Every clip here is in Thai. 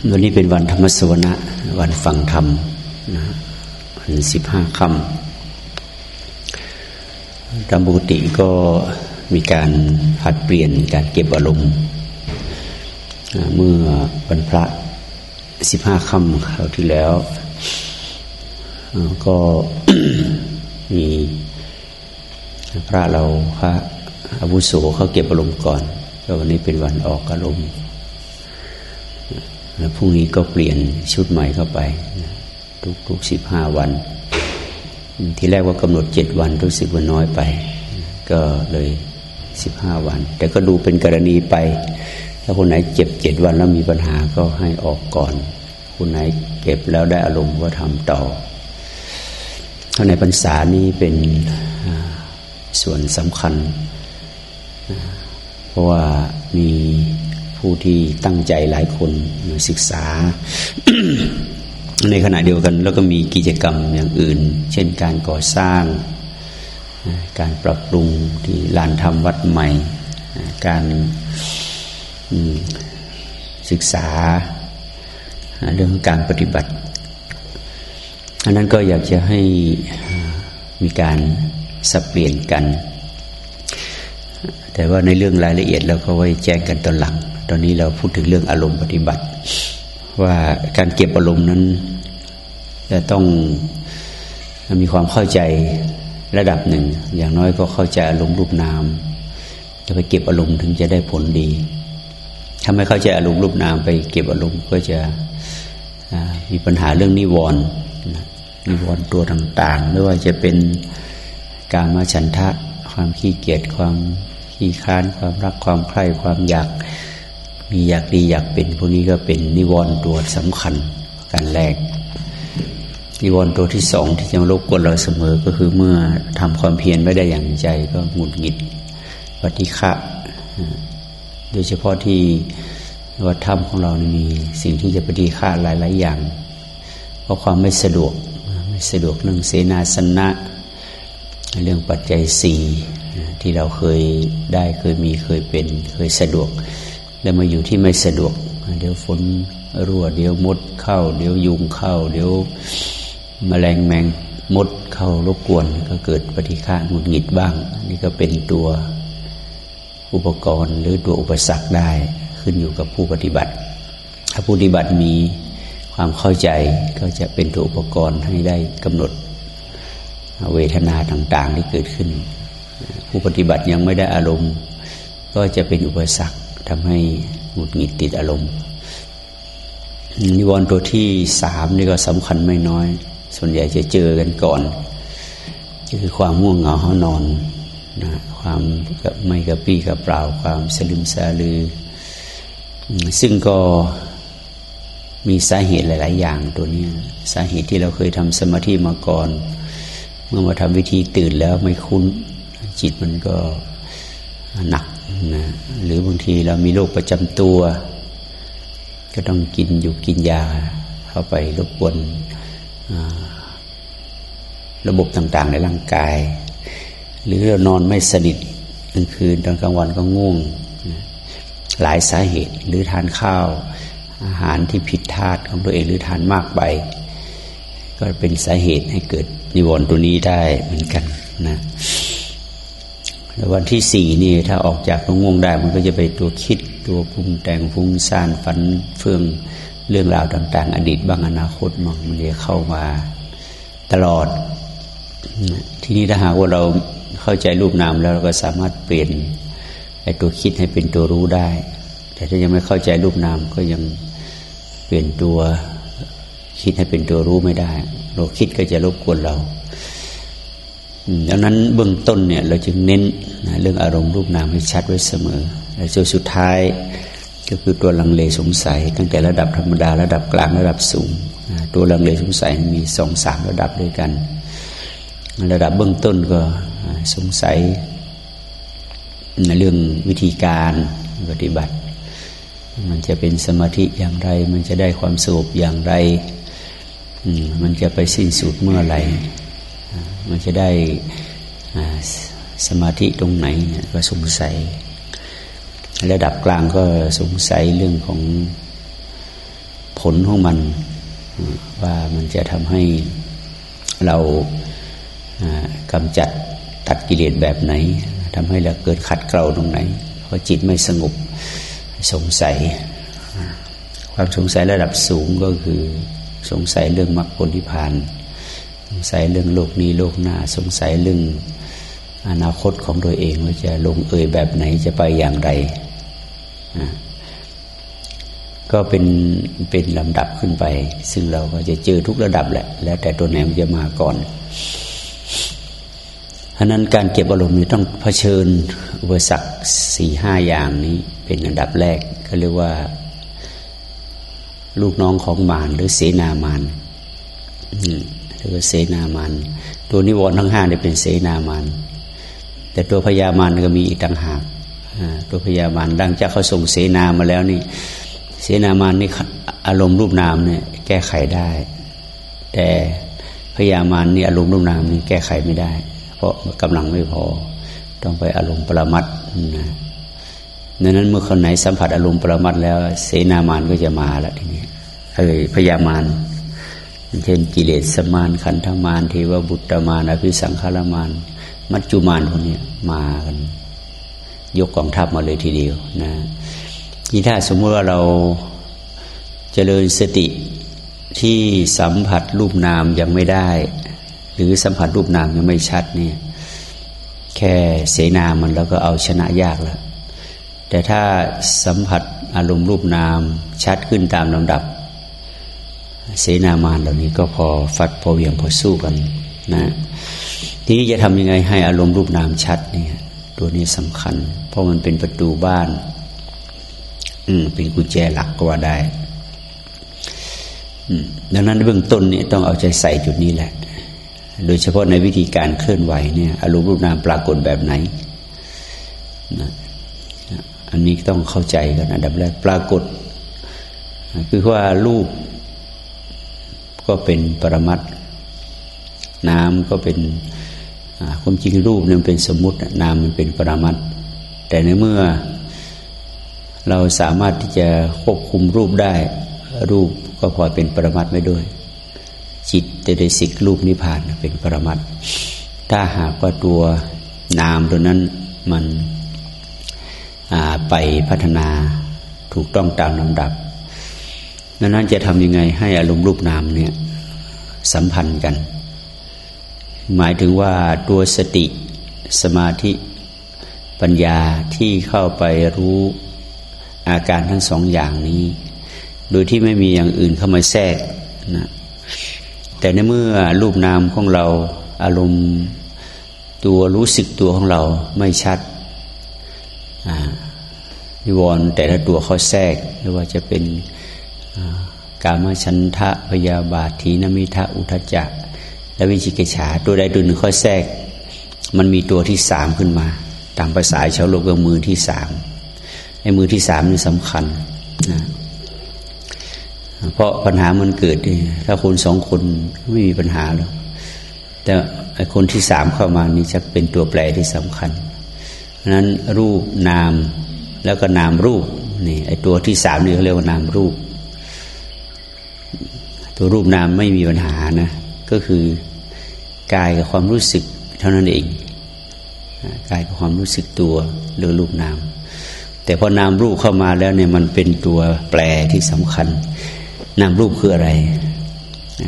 วันนี้เป็นวันธรรมสวนะวันฟังธรรมนะวันสิบห้าคำตามปกติก็มีการผัดเปลี่ยนการเก็บอารมณ์เมื่อวันพระสิบห้าคำคราวที่แล้ว ก็มีพระเราพระอาวุโสเขาเก็บอารมณ์ก่อนก็วันนี้เป็นวันออกอารมณ์ แล้วพรุ่งนี้ก็เปลี่ยนชุดใหม่เข้าไป ทุกทุกสิบห้าวัน ที่แรกว่ากำหนดเจ็ดวันรู้สึกว่าน้อยไป ก็เลยสิบห้าวัน แต่ก็ดูเป็นกรณีไป ถ้าคนไหนเจ็บเจ็ดวันแล้วมีปัญหาก็ให้ออกก่อน คนไหนเก็บแล้วได้อารมณ์ก็ทำต่อข้าในพรรษานี้เป็นส่วนสำคัญ เพราะว่ามี ผู้ที่ตั้งใจหลายคนมาศึกษา ในขณะเดียวกัน แล้วก็มีกิจกรรมอย่างอื่น เช่นการก่อสร้าง การปรับปรุงที่ลานธรรมวัดใหม่ การศึกษาเรื่องการปฏิบัติ อันนั้นก็อยากจะให้มีการสับเปลี่ยนกัน แต่ว่าในเรื่องรายละเอียดเราก็ไว้แจ้งกันตอนหลัง ตอนนี้เราพูดถึงเรื่องอารมณ์ปฏิบัติ ว่าการเก็บอารมณ์นั้นจะต้องมีความเข้าใจระดับหนึ่ง อย่างน้อยก็เข้าใจอารมณ์รูปนาม จะไปเก็บอารมณ์ถึงจะได้ผลดี ถ้าไม่เข้าใจอารมณ์รูปนามไปเก็บอารมณ์ก็จะมีปัญหาเรื่องนิวรณ์นิวรณ์ตัวต่างๆไม่ว่าจะเป็นการมาฉันทะ ความขี้เกียจความขี้ค้าน ความรักความใคร่ความอยาก มีอยากดีอยากเป็นพวกนี้ก็เป็นนิวรณ์ตัวสำคัญการแรก นิวรณ์ตัวที่สองที่จะรบกวนเราเสมอก็คือเมื่อทำความเพียรไม่ได้อย่างใจก็หงุดหงิดปฏิฆะโดยเฉพาะที่วัดธรรมของเรามีสิ่งที่จะปฏิฆะหลาย ๆ อย่าง เพราะความไม่สะดวกไม่สะดวกเรื่องเสนาสนะ เรื่องปัจจัยสี่ที่เราเคยได้เคยมีเคยเป็นเคยสะดวก แล้วมาอยู่ที่ไม่สะดวก เดี๋ยวฝนรั่ว เดี๋ยวมดเข้า เดี๋ยวยุงเข้า เดี๋ยวมแมลงแมงมดเข้ารบกวน ก็เกิดปฏิฆาหงุดหงิดบ้าง นี่ก็เป็นตัวอุปกรณ์หรือตัวอุปสรรคได้ขึ้นอยู่กับผู้ปฏิบัติ ถ้าผู้ปฏิบัติมีความเข้าใจก็จะเป็นตัวอุปกรณ์ให้ได้กำหนดเวทนาต่าง ๆ ที่เกิดขึ้น ผู้ปฏิบัติยังไม่ได้อารมณ์ ก็จะเป็นอุปสรรค ทำให้หงุดหงิดติดอารมณ์ นิวรณ์ตัวที่สามนี่ก็สำคัญไม่น้อย ส่วนใหญ่จะเจอกันก่อนคือความม่วงเหงาห้านอนนะความไม่กระปี้กระเปล่า ความสลืมสลือ ซึ่งก็มีสาเหตุหลาย ๆ อย่างตัวนี้ สาเหตุที่เราเคยทำสมาธิมาก่อน เมื่อมาทำวิธีตื่นแล้วไม่คุ้น จิตมันก็หนัก นะหรือบางทีเรามีโรคประจำตัว ก็ต้องกินอยู่กินยาเข้าไปรบกวนระบบต่างๆในร่างกาย หรือเรานอนไม่สนิทกลางคืนตอนกลางวันก็ง่วง หลายสาเหตุหรือทานข้าวอาหารที่ผิดธาตุของตัวเองหรือทานมากไป ก็เป็นสาเหตุให้เกิดนิวรณ์ตัวนี้ได้เหมือนกันนะ วันที่สี่นี่ถ้าออกจากง่วงได้มันก็จะไปตัวคิดตัวปรุงแต่งฟุ้งซ่านฝันเฟื่องเรื่องราวต่าง ๆ อดีตบ้างอนาคตมั่งมันจะเข้ามาตลอด ทีนี้ถ้าหากว่าเราเข้าใจรูปนามแล้วเราก็สามารถเปลี่ยนไอ้ตัวคิดให้เป็นตัวรู้ได้ แต่ถ้ายังไม่เข้าใจรูปนามก็ยังเปลี่ยนตัวคิดให้เป็นตัวรู้ไม่ได้เราคิดก็จะรบกวนเรา ดังนั้นเบื้องต้นเนี่ยเราจึงเน้นนะเรื่องอารมณ์รูปนามให้ชัดไว้เสมอและจนสุดท้ายก็คือตัวลังเลสงสัย ตั้งแต่ระดับธรรมดาระดับกลางระดับสูงตัวลังเลสงสัยมีสองสามระดับด้วยกัน ระดับเบื้องต้นก็สงสัยในเรื่องวิธีการปฏิบัติ มันจะเป็นสมาธิอย่างไร มันจะได้ความสงบอย่างไร มันจะไปสิ้นสุดเมื่อไหร่ มันจะได้สมาธิตรงไหนเนี่ยก็สงสัย ระดับกลางก็สงสัยเรื่องของผลของมัน ว่ามันจะทำให้เรากำจัดตัดกิเลสแบบไหนทำให้เราเกิดขัดเกลาตรงไหน เพราะจิตไม่สงบสงสัย ความสงสัยระดับสูงก็คือสงสัยเรื่องมรรคผลนิพพาน สงสัยเรื่องโลกนี้โลกหน้า สงสัยเรื่องอนาคตของตัวเองว่าจะลงเอยแบบไหนจะไปอย่างไร ก็เป็นเป็นลำดับขึ้นไป ซึ่งเราก็จะเจอทุกระดับแหละ แล้วแต่ตัวไหนมันจะมาก่อนเพราะนั้นการเก็บอารมณ์นี้ต้องเผชิญอุปสรรคสี่ห้าอย่างนี้เป็นอันดับแรกก็เรียกว่า ลูกน้องของมารหรือเสนามาร หรือเสนามารตัวนิวรณ์ทั้งห้าเนี่ยเป็นเสนามารแต่ตัวพญามารก็มีอีกต่างหากตัวพญามารดังจากเขาส่งเสนามาแล้วนี่ เสนามานนี่อารมณ์รูปนามเนี่ยแก้ไขได้ แต่พยามานนี่อารมณ์รูปนามนี่แก้ไขไม่ได้ เพราะกำลังไม่พอ ต้องไปอารมณ์ปรมัตนะดังนั้นเมื่อคนไหนสัมผัสอารมณ์ปรมัตแล้ว เสนามานก็จะมาละทีนี้เอ้ยพยามาน เช่นกิเลสมานขันธมานเทวบุตรมานอภิสังขารมาน มัจจุมานพวกนี้มากัน ยกกองทัพมาเลยทีเดียวนะนี่ถ้าสมมติว่าเราจเจริญสติที่สัมผัสรูปนามยังไม่ได้ หรือสัมผัสรูปนามยังไม่ชัดเนี่ยแค่เสนามันแล้วก็เอาชนะยากแล้วแต่ถ้าสัมผัสอารมณ์รูปนามชัดขึ้นตามลำดับ เสนามานเหล่านี้ก็พอฟัดพอเวียงพอสู้กันนะทีนี้จะทำยังไงให้อารมณ์รูปนามชัดเนี่ย ตัวนี้สำคัญ เพราะมันเป็นประตูบ้าน อืมเป็นกุญแจหลักก็ว่าได้ดังนั้นเบื้องต้นเนี่ยต้องเอาใจใส่จุดนี้แหละ โดยเฉพาะในวิธีการเคลื่อนไหวเนี่ย อารมณ์รูปนามปรากฏแบบไหนนะอันนี้ต้องเข้าใจกันอันดับแรกปรากฏ คือว่ารูป ก็เป็นปรมัตน้ำก็เป็นความจริงรูปเนี่ยเป็นสมมตินามมันเป็นปรมัตแต่ในเมื่อเราสามารถที่จะควบคุมรูปได้ รูปก็พอเป็นปรมัตไม่ด้วย จิตเตสิกรูปนิพพานเป็นปรมัตถ้าหากว่าตัวนามตัวนั้นมันไปพัฒนาถูกต้องตามลำดับ ดังนั้นจะทำยังไงให้อารมณ์รูปนามเนี่ยสัมพันธ์กัน หมายถึงว่าตัวสติสมาธิปัญญาที่เข้าไปรู้อาการทั้งสองอย่างนี้ โดยที่ไม่มีอย่างอื่นเข้ามาแทรกนะแต่ในเมื่อรูปนามของเราอารมณ์ตัวรู้สึกตัวของเราไม่ชัดนิวรณ์แต่ละตัวเขาแทรกไม่ว่าจะเป็น กามชันทะพยาบาทีนมิทะอุทจักและวิจิกิจฉาตัวใดตัวหนึ่งเขาแทรก มันมีตัวที่สามขึ้นมา ตามภาษาชาวโลกก็มือที่สามไอ้มือที่สามนี่สำคัญนะเพราะปัญหามันเกิด ถ้าคนสองคนไม่มีปัญหาหรอกแต่ไอ้คนที่สามเข้ามานี่จะเป็นตัวแปรที่สำคัญนั้นรูปนามแล้วก็นามรูปนี่ไอ้ตัวที่สามนี่เขาเรียกว่านามรูป ตัวรูปนามไม่มีปัญหานะ ก็คือกายกับความรู้สึกเท่านั้นเองกายกับความรู้สึกตัวหรือรูปนาม แต่พอนามรูปเข้ามาแล้วเนี่ยมันเป็นตัวแปรที่สำคัญ นามรูปคืออะไร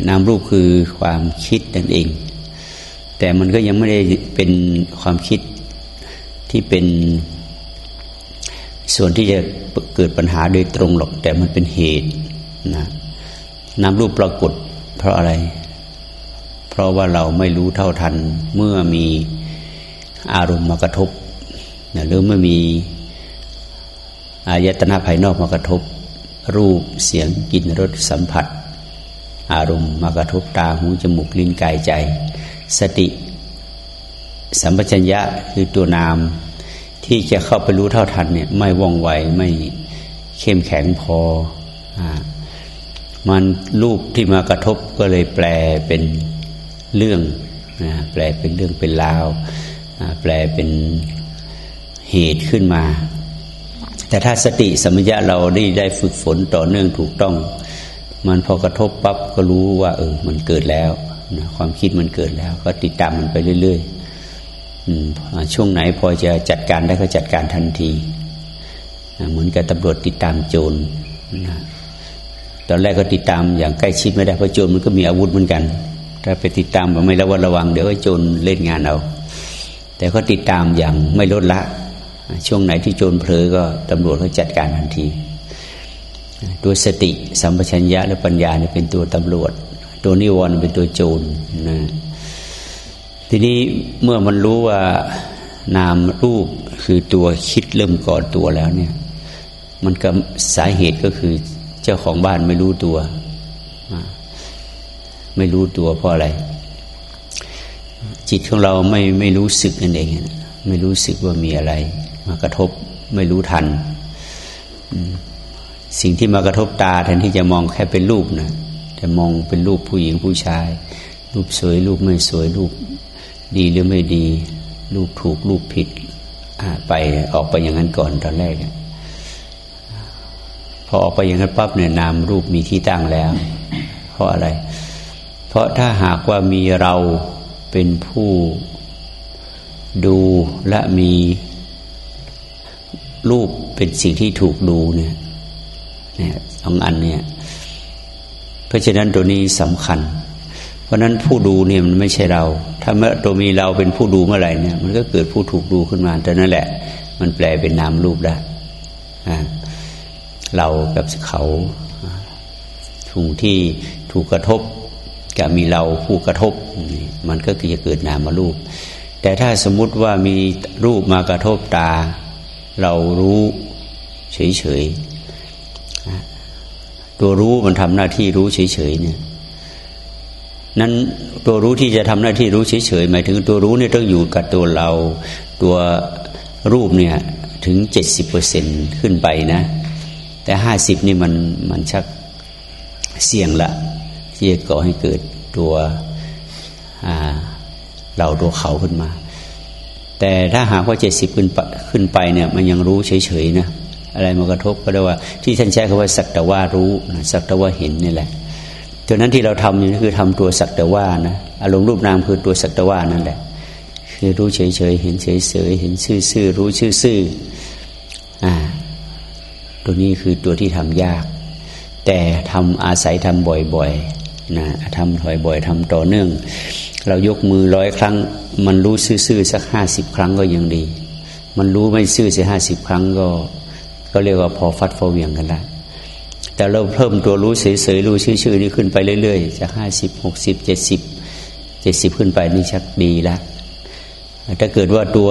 นามรูปคือความคิดนั่นเอง แต่มันก็ยังไม่ได้เป็นความคิดที่เป็นส่วนที่จะเกิดปัญหาโดยตรงหรอก แต่มันเป็นเหตุนะ นามรูปปรากฏ เพราะอะไร เพราะว่าเราไม่รู้เท่าทัน เมื่อมีอารมณ์มากระทบหรือเมื่อมีอายตนะภายนอกมากระทบ รูปเสียงกลิ่นรสสัมผัส อารมณ์มากระทบตาหูจมูกลิ้นกายใจ สติ สัมปชัญญะคือตัวนาม ที่จะเข้าไปรู้เท่าทันเนี่ยไม่ว่องไวไม่เข้มแข็งพออ มันรูปที่มากระทบก็เลยแปลเป็นเรื่องนะแปลเป็นเรื่องเป็นราวแปลเป็นเหตุขึ้นมา แต่ถ้าสติสมัญญะเราได้ได้ฝึกฝนต่อเนื่องถูกต้อง มันพอกระทบปั๊บก็รู้ว่าเออมันเกิดแล้วนะความคิดมันเกิดแล้ว ก็ติดตามมันไปเรื่อยๆช่วงไหนพอจะจัดการได้ก็จัดการทันทีเหมือนกับตำรวจติดตามโจรนะ ตอนแรกก็ติดตามอย่างใกล้ชิดไม่ได้เพราะโจรมันก็มีอาวุธเหมือนกัน ถ้าไปติดตามแบบไม่ระวัดระวังเดี๋ยวก็โจรเล่นงานเอาแต่ก็ติดตามอย่างไม่ลดละ ช่วงไหนที่โจรเผลอก็ตำรวจก็จัดการทันทีตัวสติสัมปชัญญะและปัญญาเนี่ยเป็นตัวตำรวจ ตัวนิวรณ์เป็นตัวโจรนะทีนี้เมื่อมันรู้ว่านามรูปคือตัวคิดเริ่มก่อตัวแล้วเนี่ย มันก็สาเหตุก็คือ เจ้าของบ้านไม่รู้ตัว ไม่รู้ตัวเพราะอะไร จิตของเราไม่ไม่รู้สึกนั่นเอง ไม่รู้สึกว่ามีอะไร มากระทบไม่รู้ทัน สิ่งที่มากระทบตาแทนที่จะมองแค่เป็นรูปนะแต่มองเป็นรูปผู้หญิงผู้ชาย รูปสวย รูปไม่สวยรูปดีหรือไม่ดี รูปถูกรูปผิดไปออกไปอย่างนั้นก่อนตอนแรก พอออกไปอย่างนั้นปั๊บเนี่ยนามรูปมีที่ตั้งแล้ว เพราะอะไร เพราะถ้าหากว่ามีเราเป็นผู้ดูและมีรูปเป็นสิ่งที่ถูกดูเนี่ยเนี่ยสองอันเนี่ย เพราะฉะนั้นตัวนี้สำคัญ เพราะนั้นผู้ดูเนี่ยมันไม่ใช่เรา ถ้าเมื่อตัวมีเราเป็นผู้ดูเมื่อไหร่เนี่ย มันก็เกิดผู้ถูกดูขึ้นมาแต่นั่นแหละ มันแปลเป็นนามรูปได้อ่า เรากับเขาถูกที่ถูกกระทบกับมีเราผู้กระทบ มันก็จะเกิดนามารูป แต่ถ้าสมมุติว่ามีรูปมากระทบตา เรารู้เฉยๆตัวรู้มันทำหน้าที่รู้เฉยๆเนี่ยนั้นตัวรู้ที่จะทำหน้าที่รู้เฉยๆหมายถึงตัวรู้เนี่ยต้องอยู่กับตัวเรา ตัวรูปเนี่ยถึงเจ็ดสิบเปอร์เซ็นขึ้นไปนะ แต่ห้าสิบนี่มันมันชักเสี่ยงละ ที่จะก่อให้เกิดตัวเราตัวเขาขึ้นมา แต่ถ้าหากว่าเจ็ดสิบขึ้นขึ้นไปเนี่ย มันยังรู้เฉยๆนะอะไรมากระทบก็ได้ว่า ที่ท่านใช้คำว่าสักแต่ว่ารู้สักแต่ว่าเห็นนี่แหละตัวนั้นที่เราทำอยู่นี่คือทำตัวสักแต่ว่านะอารมณ์รูปนามคือตัวสักแต่ว่านั่นแหละ คือรู้เฉยๆเห็นเฉยๆเห็นซื่อๆรู้ซื่อๆอ่า ตัวนี้คือตัวที่ทำยาก แต่ทำอาศัยทำบ่อยๆนะทำบ่อยๆทำต่อเนื่อง เรายกมือร้อยครั้ง มันรู้ซื่อๆสักห้าสิบครั้งก็ยังดี มันรู้ไม่ซื่อสักห้าสิบครั้งก็ ก็เรียกว่าพอฟัดพอเวียงกันได้แต่เราเพิ่มตัวรู้เฉยๆรู้ชื่อๆนี่ขึ้นไปเรื่อยๆจากห้าสิบหกสิบเจ็ดสิบเจ็ดสิบขึ้นไปนี่ชักดีแล้วถ้าเกิดว่าตัว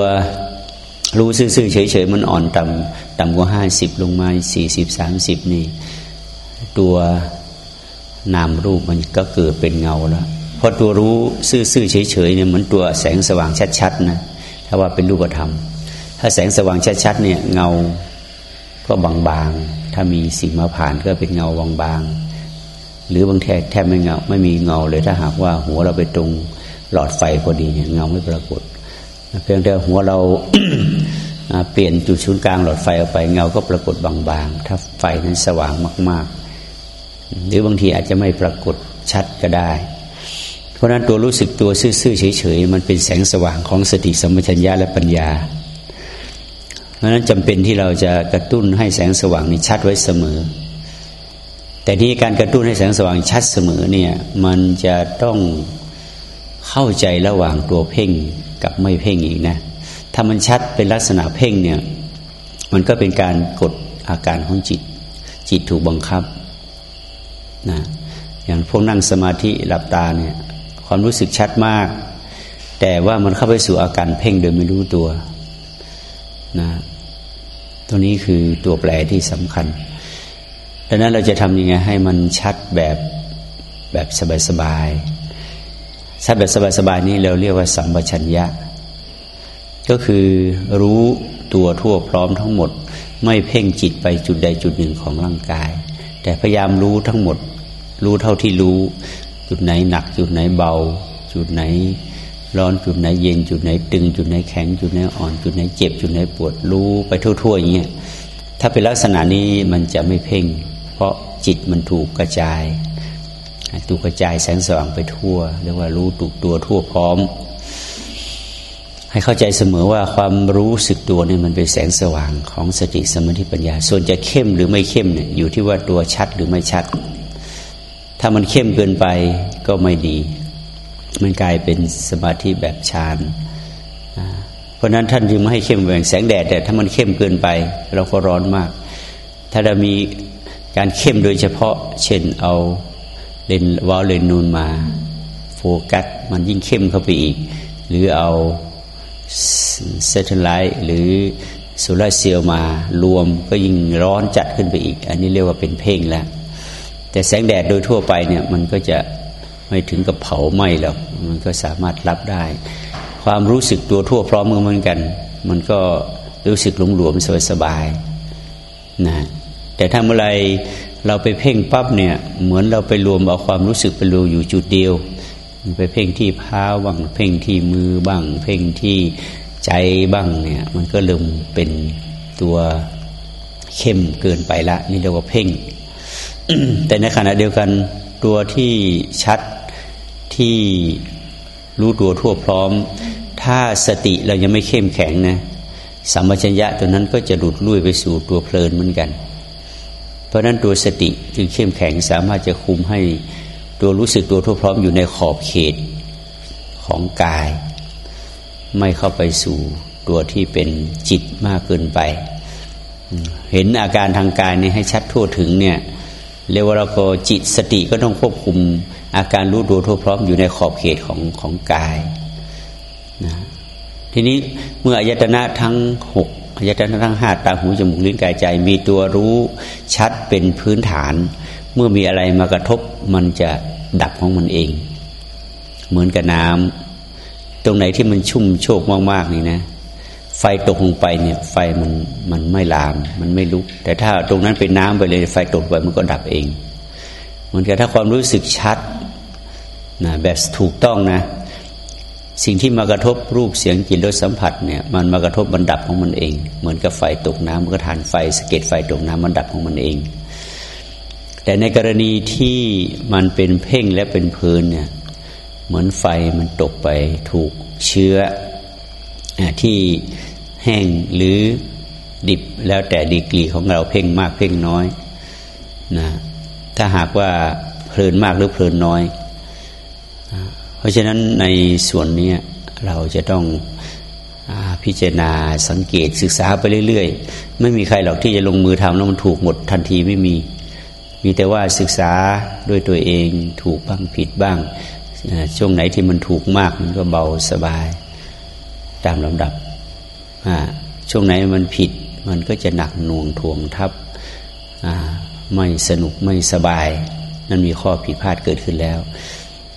รู้ซื่อๆเฉยๆมันอ่อนต่ำต่ำกว่าห้าสิบลงมาสี่สิบสามสิบนี่ ตัวนามรูปมันก็เกิดเป็นเงาแล้วเพราะตัวรู้ซื่อๆเฉยๆเนี่ยเหมือนตัวแสงสว่างชัดๆนะถ้าว่าเป็นรูปธรรม ถ้าแสงสว่างชัดๆเนี่ยเงาก็บางๆ ถ้ามีสิ่งมาผ่านก็เป็นเงาบางๆ หรือบางแทแทบไม่เงา ไม่มีเงาเลยถ้าหากว่าหัวเราไปตรงหลอดไฟพอดีเนี่ยเงาไม่ปรากฏ เพียงแต่หัวเราเปลี่ยนจุดศูนย์กลางหลอดไฟออกไปเงาก็ปรากฏบางๆ ถ้าไฟนั้นสว่างมาก ๆ หรือบางทีอาจจะไม่ปรากฏชัดก็ได้ เพราะนั้นตัวรู้สึกตัวซื่อๆเฉยๆมันเป็นแสงสว่างของสติสมปชัญญะและปัญญา เพราะนั้นจำเป็นที่เราจะกระตุ้นให้แสงสว่างนี้ชัดไว้เสมอ แต่ที่การกระตุ้นให้แสงสว่างชัดเสมอเนี่ยมันจะต้องเข้าใจระหว่างตัวเพ่ง กับไม่เพ่งอีกนะ ถ้ามันชัดเป็นลักษณะเพ่งเนี่ย มันก็เป็นการกดอาการของจิต จิตถูกบังคับนะอย่างพวกนั่งสมาธิหลับตาเนี่ย ความรู้สึกชัดมาก แต่ว่ามันเข้าไปสู่อาการเพ่งโดยไม่รู้ตัวนะตัวนี้คือตัวแปรที่สำคัญดังนั้นเราจะทำยังไงให้มันชัดแบบแบบสบายๆ ชัดแบบสบายๆนี้เราเรียกว่าสัมปชัญญะ ก็คือรู้ตัวทั่วพร้อมทั้งหมด ไม่เพ่งจิตไปจุดใดจุดหนึ่งของร่างกาย แต่พยายามรู้ทั้งหมด รู้เท่าที่รู้ จุดไหนหนัก จุดไหนเบา จุดไหนร้อนจุดไหนเย็นจุดไหนตึง จุดไหนแข็ง จุดไหนอ่อนจุดไหนเจ็บจุดไหนปวดรู้ไปทั่วๆอย่างเงี้ยถ้าเป็นลักษณะนี้มันจะไม่เพ่ง เพราะจิตมันถูกกระจาย ถูกกระจายแสงสว่างไปทั่ว เรียกว่ารู้ถูกตัวทั่วพร้อม ให้เข้าใจเสมอว่าความรู้สึกตัวเนี่ยมันเป็นแสงสว่างของสติสมาธิปัญญา ส่วนจะเข้มหรือไม่เข้มเนี่ยอยู่ที่ว่าตัวชัดหรือไม่ชัด ถ้ามันเข้มเกินไปก็ไม่ดี มันกลายเป็นสมาธิแบบฌานเพราะนั้นท่านจึงไม่ให้เข้มอย่างแสงแดดแต่ถ้ามันเข้มเกินไป เราก็ร้อนมาก ถ้าเรามีการเข้มโดยเฉพาะ เช่นเอา เลนส์เว้าเลนส์นูนมา โฟกัสมันยิ่งเข้มเข้าไปอีก หรือเอา satellite หรือโซลาร์เซลล์มารวมก็ยิ่งร้อนจัดขึ้นไปอีก อันนี้เรียกว่าเป็นเพ่งแล้ว แต่แสงแดดโดยทั่วไปเนี่ยมันก็จะไม่ถึงกับเผาไหม้หรอกมันก็สามารถรับได้ ความรู้สึกตัวทั่วพร้อมเหมือนกัน มันก็รู้สึกหลงหลวมสบายสบายนะแต่ถ้าเมื่อไร เราไปเพ่งปั๊บเนี่ย เหมือนเราไปรวมเอาความรู้สึกไปรวมอยู่จุดเดียว ไปเพ่งที่พาบ้างเพ่งที่มือบ้าง เพ่งที่ใจบ้างเนี่ย มันก็เริ่มเป็นตัวเข้มเกินไปละ นี่เรียกว่าเพ่ง แต่ในขณะเดียวกันตัวที่ชัดที่รู้ตัวทั่วพร้อม ถ้าสติเรายังไม่เข้มแข็งนะสัมปชัญญะตัวนั้นก็จะหลุดลุ่ยไปสู่ตัวเพลินเหมือนกัน เพราะนั้นตัวสติจึงเข้มแข็งสามารถจะคุมให้ตัวรู้สึกตัวทั่วพร้อมอยู่ในขอบเขตของกาย ไม่เข้าไปสู่ตัวที่เป็นจิตมากเกินไป เห็นอาการทางกายนี้ให้ชัดทั่วถึงเนี่ยเรียกว่าเราก็จิตสติก็ต้องควบคุมอาการรู้ตัวทั่วพร้อมอยู่ในขอบเขตของของกายนะทีนี้เมื่ออายตนะทั้งหก อายตนะทั้งห้าตาหูจมูกลิ้นกายใจ มีตัวรู้ชัดเป็นพื้นฐาน เมื่อมีอะไรมากระทบมันจะดับของมันเอง เหมือนกับน้ำตรงไหนที่มันชุ่มโชกมากๆนี่นะ ไฟตกลงไปเนี่ย ไฟมันมันไม่ลาม มันไม่ลุก แต่ถ้าตรงนั้นเป็นน้ำไปเลย ไฟตกไปมันก็ดับเองเหมือนกับถ้าความรู้สึกชัดนะแบบถูกต้องนะ สิ่งที่มากระทบรูปเสียงกลิ่นรสสัมผัสเนี่ยมันมากระทบมันดับของมันเอง เหมือนกับไฟตกน้ำมันก็ทานไฟสเก็ตไฟตกน้ำมันดับของมันเอง แต่ในกรณีที่มันเป็นเพ่งและเป็นเพลินเนี่ยเหมือนไฟมันตกไปถูกเชื้อที่แห้งหรือดิบแล้วแต่ดีกรีของเราเพ่งมากเพ่งน้อยนะถ้าหากว่าเพลินมากหรือเพลินน้อย เพราะฉะนั้นในส่วนนี้เราจะต้องอพิจารณาสังเกตศึกษาไปเรื่อย ๆ ไม่มีใครหรอกที่จะลงมือทำแล้วมันถูกหมดทันทีไม่มี มีแต่ว่าศึกษาด้วยตัวเองถูกบ้างผิดบ้าง ช่วงไหนที่มันถูกมากมันก็เบาสบายตามลำดับ ช่วงไหนมันผิดมันก็จะหนักหน่วงทวงทับไม่สนุกไม่สบาย นั่นมีข้อผิดพลาดเกิดขึ้นแล้ว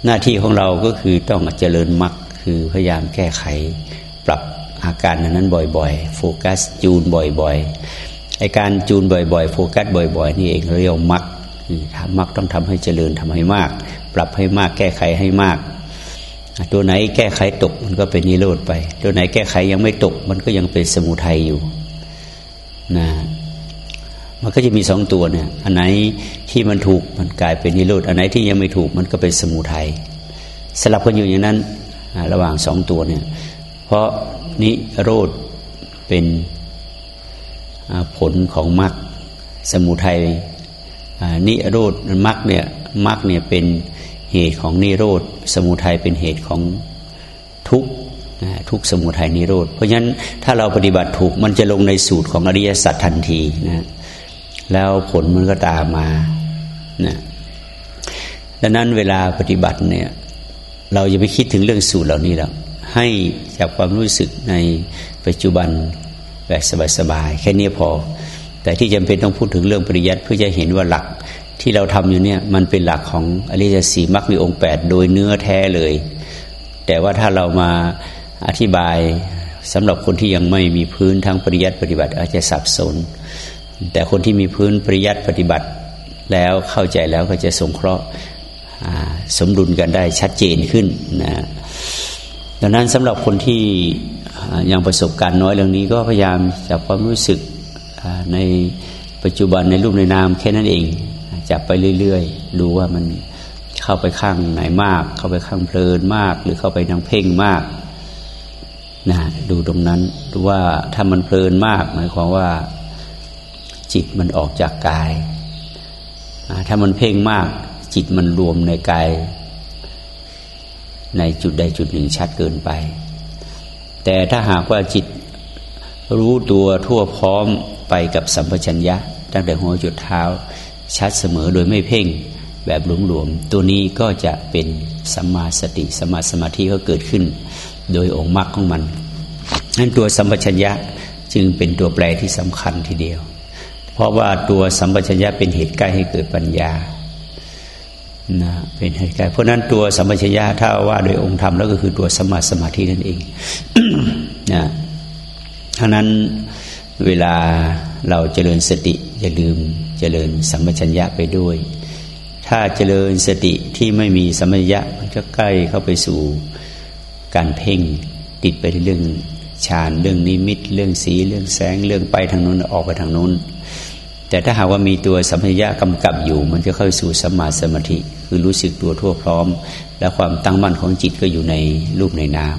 หน้าที่ของเราก็คือต้องเจริญมรรคคือพยายามแก้ไข ปรับอาการนั้นบ่อยๆ โฟกัสจูนบ่อยๆไอการจูนบ่อยๆ โฟกัสบ่อย ๆ นี่เองเรียกมรรคคือทำมรรคต้องทำให้เจริญทำให้มาก ปรับให้มากแก้ไขให้มาก ตัวไหนแก้ไขตกมันก็เป็นนิโรธไป ตัวไหนแก้ไขยังไม่ตก มันก็ยังเป็นสมุทัยอยู่นะ มันก็จะมีสองตัวเนี่ย อันไหนที่มันถูกมันกลายเป็นนิโรธ อันไหนที่ยังไม่ถูกมันก็เป็นสมุทัยสลับกันอยู่อย่างนั้นระหว่างสองตัวเนี่ย เพราะนิโรธเป็นผลของมรรคสมุทัยนิโรธมรรคเนี่ยมรรคเนี่ยเป็นเหตุของนิโรธ สมุทัยเป็นเหตุของทุกทุกสมุทัยนิโรธ เพราะฉะนั้นถ้าเราปฏิบัติถูกมันจะลงในสูตรของอริยสัจทันทีนะ แล้วผลมันก็ตามมานะดังนั้นเวลาปฏิบัติเนี่ย เราอย่าไปคิดถึงเรื่องสูตรเหล่านี้แล้วให้จากความรู้สึกในปัจจุบันแบบสบายๆแค่นี้พอ แต่ที่จำเป็นต้องพูดถึงเรื่องปริยัติเพื่อจะเห็นว่าหลักที่เราทำอยู่เนี่ย มันเป็นหลักของอริยสีมรรคมีองค์แปดโดยเนื้อแท้เลย แต่ว่าถ้าเรามาอธิบายสำหรับคนที่ยังไม่มีพื้นทางปริยัติปฏิบัติอาจจะสับสน แต่คนที่มีพื้นปริยัติปฏิบัติแล้วเข้าใจแล้วก็จะสงเคราะห์สมดุลกันได้ชัดเจนขึ้นนะดังนั้นสำหรับคนที่ยังประสบการณ์น้อยเรื่องนี้ก็พยายามจากความรู้สึกในปัจจุบันในรูปในนามแค่นั้นเองจจับไปเรื่อยๆดูว่ามันเข้าไปข้างไหนมาก เข้าไปข้างเพลินมาก หรือเข้าไปทางเพ่งมากนะดูตรงนั้นดูว่าถ้ามันเพลินมาก หมายความว่า จิตมันออกจากกาย ถ้ามันเพ่งมากจิตมันรวมในกาย ในจุดใดจุดหนึ่งชัดเกินไป แต่ถ้าหากว่าจิตรู้ตัวทั่วพร้อมไปกับสัมปชัญญะ ตั้งแต่หัวจุดเท้า ชัดเสมอโดยไม่เพ่งแบบหลวมๆตัวนี้ก็จะเป็นสัมมาสติสัมาสมาธิก็เกิดขึ้น โดยองค์มรรคของมันนั่นตัวสัมปชัญญะจึงเป็นตัวแปรที่สำคัญทีเดียว เพราะว่าตัวสัมปชัญญะเป็นเหตุใกล้ให้เกิดปัญญานะเป็นเหตุใกล้เพราะนั้นตัวสัมปชัญญะถ้าว่าโดยองค์ธรรมแล้วก็คือตัวสมาสมาธินั่นเองนะราะนั้นเวลาเราเจริญสติอย่าลืมเจริญสัมปชัญญะไปด้วย ถ้าเจริญสติที่ไม่มีสัมปชัญญะมันจะใกล้เข้าไปสู่การเพ่งติดไปเรื่องฌานเรื่องนิมิต เรื่องสีเรื่องแสงเรื่องไปทางนู้นออกไปทางนู้น แต่ถ้าหากว่ามีตัวสัมปชัญญะกำกับอยู่ มันจะเข้าสู่สมาสมาธิ คือรู้สึกตัวทั่วพร้อม และความตั้งมั่นของจิตก็อยู่ในรูปในนาม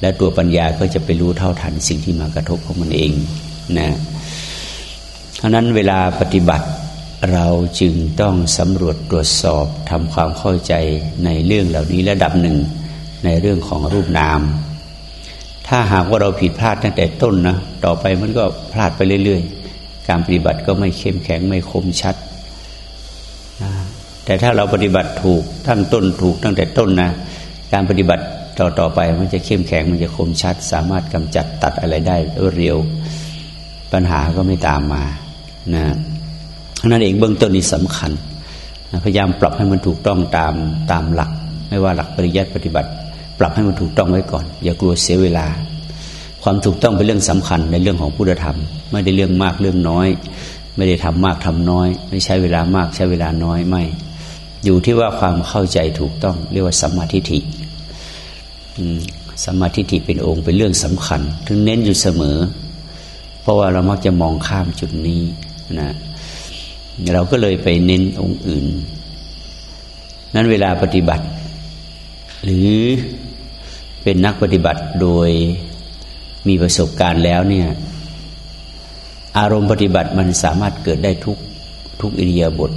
และตัวปัญญาก็จะไปรู้เท่าทันสิ่งที่มากระทบของมันเองนะเพราะนั้นเวลาปฏิบัติเราจึงต้องสำรวจตรวจสอบทำความเข้าใจในเรื่องเหล่านี้ระดับหนึ่งในเรื่องของรูปนาม ถ้าหากว่าเราผิดพลาดตั้งแต่ต้นนะต่อไปมันก็พลาดไปเรื่อยๆ การปฏิบัติก็ไม่เข้มแข็งไม่คมชัด แต่ถ้าเราปฏิบัติถูกตั้งต้นถูกตั้งแต่ต้นนะ การปฏิบัติต่อต่อไปมันจะเข้มแข็งมันจะคมชัด สามารถกำจัดตัดอะไรได้รวดเร็ว ปัญหาก็ไม่ตามมานะนั่นเองเบื้องต้นนี้สำคัญพยายามปรับให้มันถูกต้องตามตามหลัก ไม่ว่าหลักปริยัติปฏิบัติ ปรับให้มันถูกต้องไว้ก่อน อย่ากลัวเสียเวลา ความถูกต้องเป็นเรื่องสำคัญในเรื่องของพุทธธรรม ไม่ได้เรื่องมากเรื่องน้อย ไม่ได้ทำมากทำน้อย ไม่ใช้เวลามากใช้เวลาน้อยไม่ อยู่ที่ว่าความเข้าใจถูกต้อง เรียกว่าสัมมาทิฏฐิสัมมาธิที่เป็นองค์เป็นเรื่องสำคัญ ถึงเน้นอยู่เสมอ เพราะว่าเรามักจะมองข้ามจุดนี้นะเราก็เลยไปเน้นองค์อื่น นั้นเวลาปฏิบัติ หรือเป็นนักปฏิบัติโดย มีประสบการณ์แล้วเนี่ย อารมณ์ปฏิบัติมันสามารถเกิดได้ทุกทุกอิริยาบถ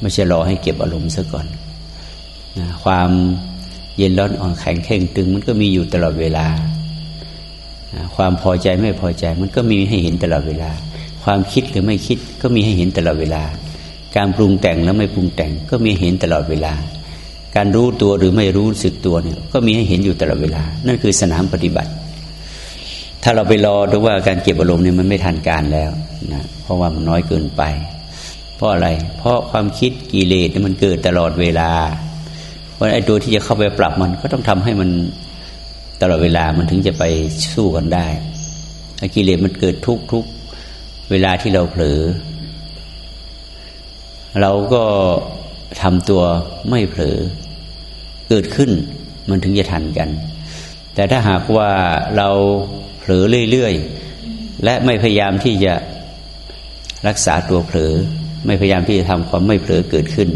ไม่ใช่รอให้เก็บอารมณ์ซะก่อนนะความเย็นร้อนอ่อนแข็งเข่งตึง มันก็มีอยู่ตลอดเวลาความพอใจไม่พอใจ มันก็มีให้เห็นตลอดเวลา ความคิดหรือไม่คิดก็มีให้เห็นตลอดเวลา การปรุงแต่งแล้วไม่ปรุงแต่ง ก็มีเห็นตลอดเวลา การรู้ตัวหรือไม่รู้สึกตัวเนี่ย ก็มีให้เห็นอยู่ตลอดเวลา นั่นคือสนามปฏิบัติ ถ้าเราไปรอดูว่าการเก็บอารมณ์เนี่ยมันไม่ทันการแล้วนะเพราะว่ามันน้อยเกินไป เพราะอะไร เพราะความคิดกิเลสมันเกิดตลอดเวลา เพราะไอ้ตัวที่จะเข้าไปปรับมันก็ต้องทำให้มันตลอดเวลามันถึงจะไปสู้กันได้กิเลสมันเกิดทุกทุกเวลาที่เราเผลอ เราก็ทำตัวไม่เผลอ เกิดขึ้นมันถึงจะทันกัน แต่ถ้าหากว่าเรา ผลอเรื่อยๆ และไม่พยายามที่จะรักษาตัวเผลอ ไม่พยายามที่จะทำความไม่เผลอเกิดขึ้น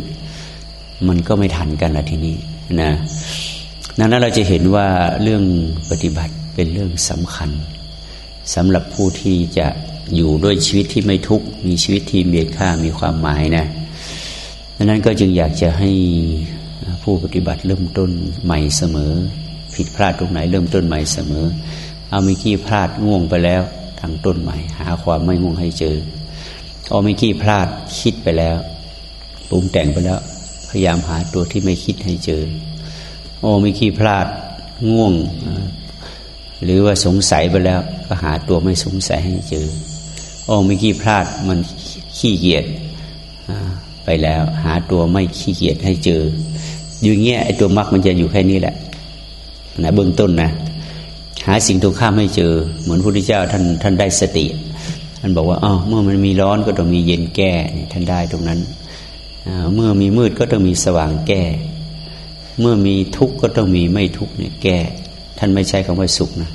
มันก็ไม่ทันกันละทีนี้นะนั้นเราจะเห็นว่าเรื่องปฏิบัติเป็นเรื่องสำคัญสำหรับผู้ที่จะอยู่ด้วยชีวิตที่ไม่ทุกข์มีชีวิตที่มีค่ามีความหมายนะดังนั้นก็จึงอยากจะให้ผู้ปฏิบัติเริ่มต้นใหม่เสมอ ผิดพลาดตรงไหนเริ่มต้นใหม่เสมอ เอาไม่กี้พลาดง่วงไปแล้วทางต้นใหม่ หาความไม่ง่วงให้เจอ เอาไม่กี้พลาดคิดไปแล้วปรุงแต่งไปแล้ว พยายามหาตัวที่ไม่คิดให้เจอ โอ้ไม่ขี้พลาดง่วง หรือว่าสงสัยไปแล้ว ก็หาตัวไม่สงสัยให้เจอ โอ้ไม่ขี้พลาดมันขี้เกียจไปแล้ว หาตัวไม่ขี้เกียจให้เจอ อยู่เงี้ยไอ้ตัวมรรคมันจะอยู่แค่นี้แหละนะเบื้องต้นนะ หาสิ่งตรงข้ามให้เจอ เหมือนพระพุทธเจ้าท่านท่านได้สติท่านบอกว่าอ๋อเมื่อมันมีร้อนก็ต้องมีเย็นแก้ท่านได้ตรงนั้นเมื่อมีมืดก็ต้องมีสว่างแก้ เมื่อมีทุกข์ก็ต้องมีไม่ทุกข์เนี่ยแก้ ท่านไม่ใช้คำว่าสุขนะ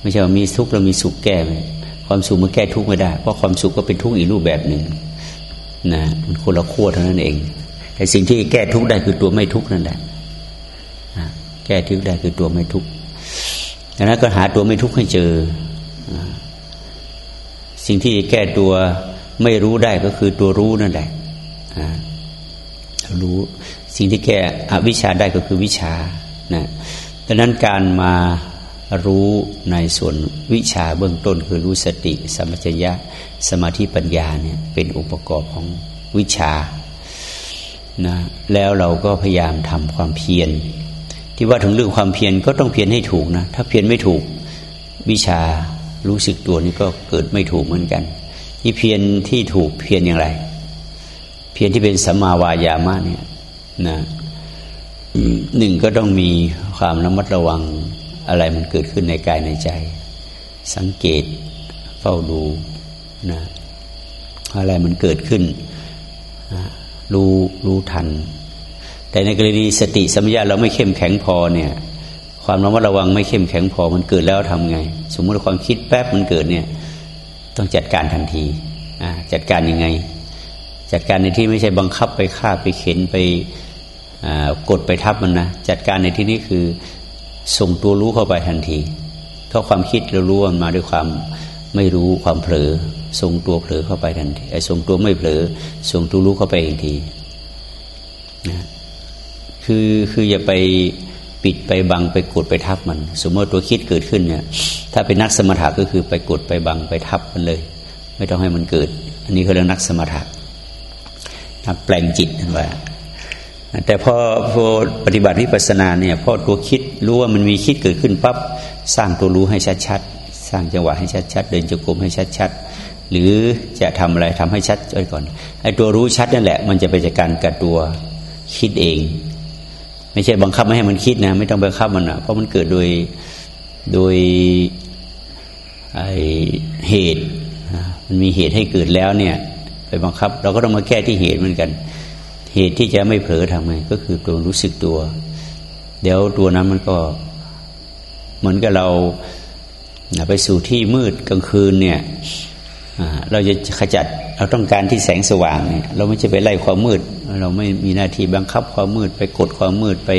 ไม่ใช่ว่ามีทุกข์แล้วมีสุขแก้ไหมความสุขมันแก้ทุกข์ไม่ได้ เพราะความสุขก็เป็นทุกข์อีกรูปแบบหนึ่งนะมันคนละขั้วเท่านั้นเอง แต่สิ่งที่แก้ทุกข์ได้คือตัวไม่ทุกข์นั่นแหละแก้ทุกข์ได้คือตัวไม่ทุกข์ ดังนั้นก็หาตัวไม่ทุกข์ให้เจอ สิ่งที่แก้ตัวไม่รู้ได้ก็คือตัวรู้นั่นแหละรู้สิ่งที่แก้อวิชชาได้ก็คือวิชานะดังนั้นการมารู้ในส่วนวิชาเบื้องต้นคือรู้สติสมัจยะสมาธิปัญญาเนี่ยเป็นองค์ประกอบของวิชานะแล้วเราก็พยายามทำความเพียร ที่ว่าถึงเรื่องความเพียรก็ต้องเพียรให้ถูกนะ ถ้าเพียรไม่ถูกวิชารู้สึกตัวนี่ก็เกิดไม่ถูกเหมือนกันที่เพียรที่ถูกเพียรอย่างไร เพียรที่เป็นสัมมาวายามะเนี่ยนะหนึ่งก็ต้องมีความระมัดระวังอะไรมันเกิดขึ้นในกายในใจ สังเกตเฝ้าดูนะอะไรมันเกิดขึ้นรู้รู้ทัน แต่ในกรณีสติสัมยาเราไม่เข้มแข็งพอเนี่ย ความระมัดระวังไม่เข้มแข็งพอมันเกิดแล้วทำไง สมมติความคิดแป๊บมันเกิดเนี่ย ต้องจัดการทันทีจัดการยังไง จัดการในที่ไม่ใช่บังคับไปฆ่าไปเข็นไปกดไปทับมันนะจัดการในที่นี้คือส่งตัวรู้เข้าไปทันทีเพราะความคิดเรารู้มันมาด้วยความไม่รู้ความเผลอส่งตัวเผลอเข้าไปทันทีไอ้ส่งตัวไม่เผลอส่งตัวรู้เข้าไปอีกทีนะ คือคืออย่าไปปิดไปบังไปกดไปทับมัน สมมติตัวคิดเกิดขึ้นเนี่ย ถ้าเป็นนักสมถะก็คือไปกดไปบังไปทับมันเลย ไม่ต้องให้มันเกิด อันนี้เขาเรียกนักสมถะนักแปลงจิตว่าแต่พอพอปฏิบัติวิปัสสนาเนี่ยพอตัวคิดรู้ว่ามันมีคิดเกิดขึ้นปั๊บสร้างตัวรู้ให้ชัดๆสร้างจังหวะให้ชัดๆเดินจงกรมให้ชัดๆหรือจะทำอะไรทำให้ชัดไว้ก่อนไอ้ตัวรู้ชัดนั่นแหละ มันจะไปจัดการกับตัวคิดเอง ไม่ใช่บังคับไม่ให้มันคิดนะ ไม่ต้องบังคับมันอะเพราะมันเกิดโดยโดยไอเหตุมันมีเหตุให้เกิดแล้วเนี่ย ไปบังคับ เราก็ต้องมาแก้ที่เหตุเหมือนกัน เหตุที่จะไม่เผลอทำไงก็คือตัวรู้สึกตัว เดี๋ยวตัวนั้นมันก็เหมือนกับเราไปสู่ที่มืดกลางคืนเนี่ยเราจะขจัดเราต้องการที่แสงสว่างเนี่ยเราไม่จะไปไล่ความมืด เราไม่มีหน้าที่บังคับความมืดไปกดความมืดไป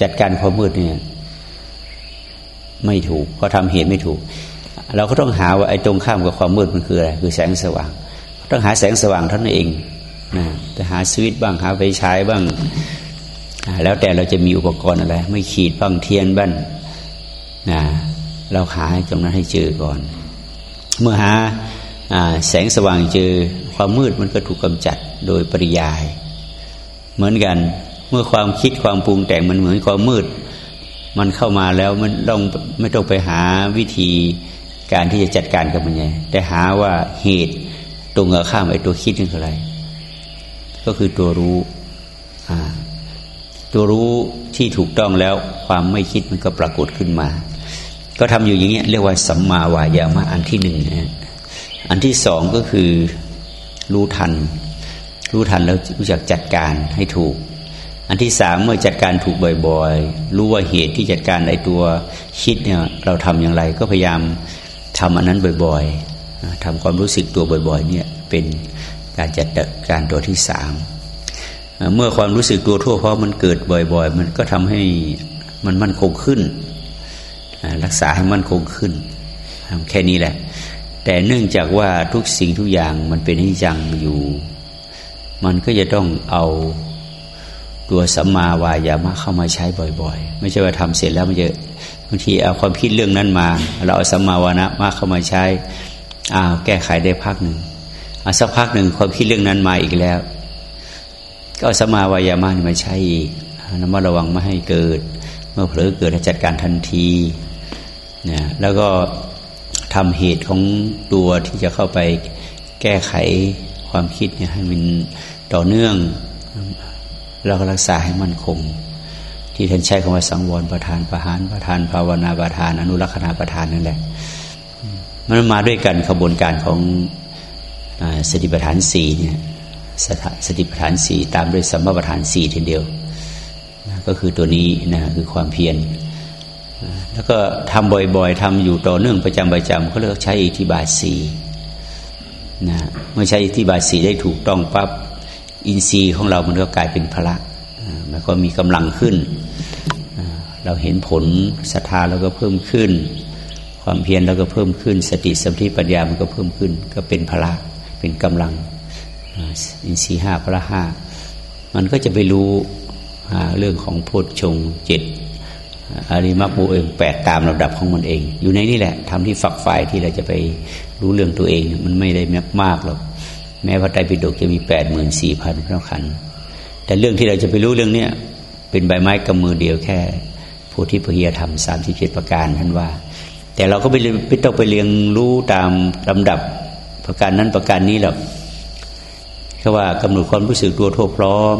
จัดการความมืดเนี่ยไม่ถูกเพราะทำเหตุไม่ถูก เราก็ต้องหาว่าไอ้ตรงข้ามกับความมืดมันคืออะไรคือแสงสว่าง ต้องหาแสงสว่างเท่านั้นเองนะจะหาสวิตบ้างหาไฟฉายบ้าง แล้วแต่เราจะมีอุปกรณ์อะไร ไม่ขีดบ้างเทียนบ้างนะเราหาตรงนั้นให้เจอก่อน เมื่อหาแสงสว่างเจอความมืดมันก็ถูกกำจัด โดยปริยาย เหมือนกัน เมื่อความคิดความปรุงแต่งมันเหมือนความมืด มันเข้ามาแล้วมันต้องไม่ต้องไปหาวิธีการที่จะจัดการกับมันไงแต่หาว่าเหตุตรงกับข้ามไอ้ตัวคิดนี่คืออะไร ก็คือตัวรู้ตัวรู้ที่ถูกต้องแล้วความไม่คิดมันก็ปรากฏขึ้นมา ก็ทำอยู่อย่างเงี้ยเรียกว่าสัมมาวายามะอันที่หนึ่งนะอันที่สองก็คือรู้ทัน รู้ทันแล้วรู้จักจัดการให้ถูก อันที่สามเมื่อจัดการถูกบ่อยๆ รู้ว่าเหตุที่จัดการไอ้ตัวคิดเนี่ยเราทำอย่างไรก็พยายามทำอันนั้นบ่อยๆทำความรู้สึกตัวบ่อยๆเนี่ยเป็นการจัดการตัวที่สามเมื่อความรู้สึกตัวทั่วพร้อมมันเกิดบ่อยๆ มันก็ทำให้มันมั่นคงขึ้น รักษาให้มั่นคงขึ้นแค่นี้แหละ แต่เนื่องจากว่าทุกสิ่งทุกอย่างมันเป็นนิจังอยู่ มันก็จะต้องเอาตัวสัมมาวายามะเข้ามาใช้บ่อยๆ ไม่ใช่ว่าทำเสร็จแล้วมันจะบางทีเอาความคิดเรื่องนั้นมา เราเอาสัมมาวานะมาเข้ามาใช้อ้าวแก้ไขได้พักหนึ่งสักพักหนึ่งความคิดเรื่องนั้นมาอีกแล้ว ก็สัมมาวายามานมาใช้อีกนมาระวังไม่ให้เกิด เมื่อเผลอเกิดจัดการทันทีนะแล้วก็ทำเหตุของตัวที่จะเข้าไปแก้ไข ความคิดเนี่ยให้มันต่อเนื่องแล้วก็รักษาให้มั่นคง ที่ท่านใช้คำว่าสังวรประธานประหารประธานภาวนาประธาน อนุรักษณาประธานนั่นแหละมันมาด้วยกันขบวนการของสติปัฏฐานสี่เนี่ยสติปัฏฐานสี่ตามด้วยสัมมาปัฏฐานสี่ทีเดียวก็คือตัวนี้นะคือความเพียรแล้วก็ทำบ่อยๆทำอยู่ต่อเนื่องประจำประจำเขาเรียกใช้อิทธิบาทสี่ นะเมื่อใช้ที่บาสีได้ถูกต้องปั๊บอินทรีย์ของเรามันก็กลายเป็นพละมันก็มีกำลังขึ้น เราเห็นผลศรัทธาเราก็เพิ่มขึ้น ความเพียรเราก็เพิ่มขึ้น สติสัมผัสปัญญามันก็เพิ่มขึ้น ก็เป็นพละเป็นกำลังอินทรีห้าพละห้ามันก็จะไปรู้เรื่องของโพชฌงเจ็ดอริมักบูเองแปดตามระดับของมันเอง อยู่ในนี่แหละทำที่ฝักฝ่ายที่เราจะไป รู้เรื่องตัวเองมันไม่ได้มากมากหรอกแม้พระไตรปิฎกจะมีแปดหมื่นสี่พันพระขันแต่เรื่องที่เราจะไปรู้เรื่องเนี้ยเป็นใบไม้กำมือเดียวแค่ผู้ที่พเฮียธรรมสามสิบเจ็ดประการท่านว่า แต่เราก็ไปไปต้องไปเรียนรู้ตามลำดับประการนั้นประการนี้หรอกแค่ว่ากำหนดความรู้สึกตัวทั่วพร้อม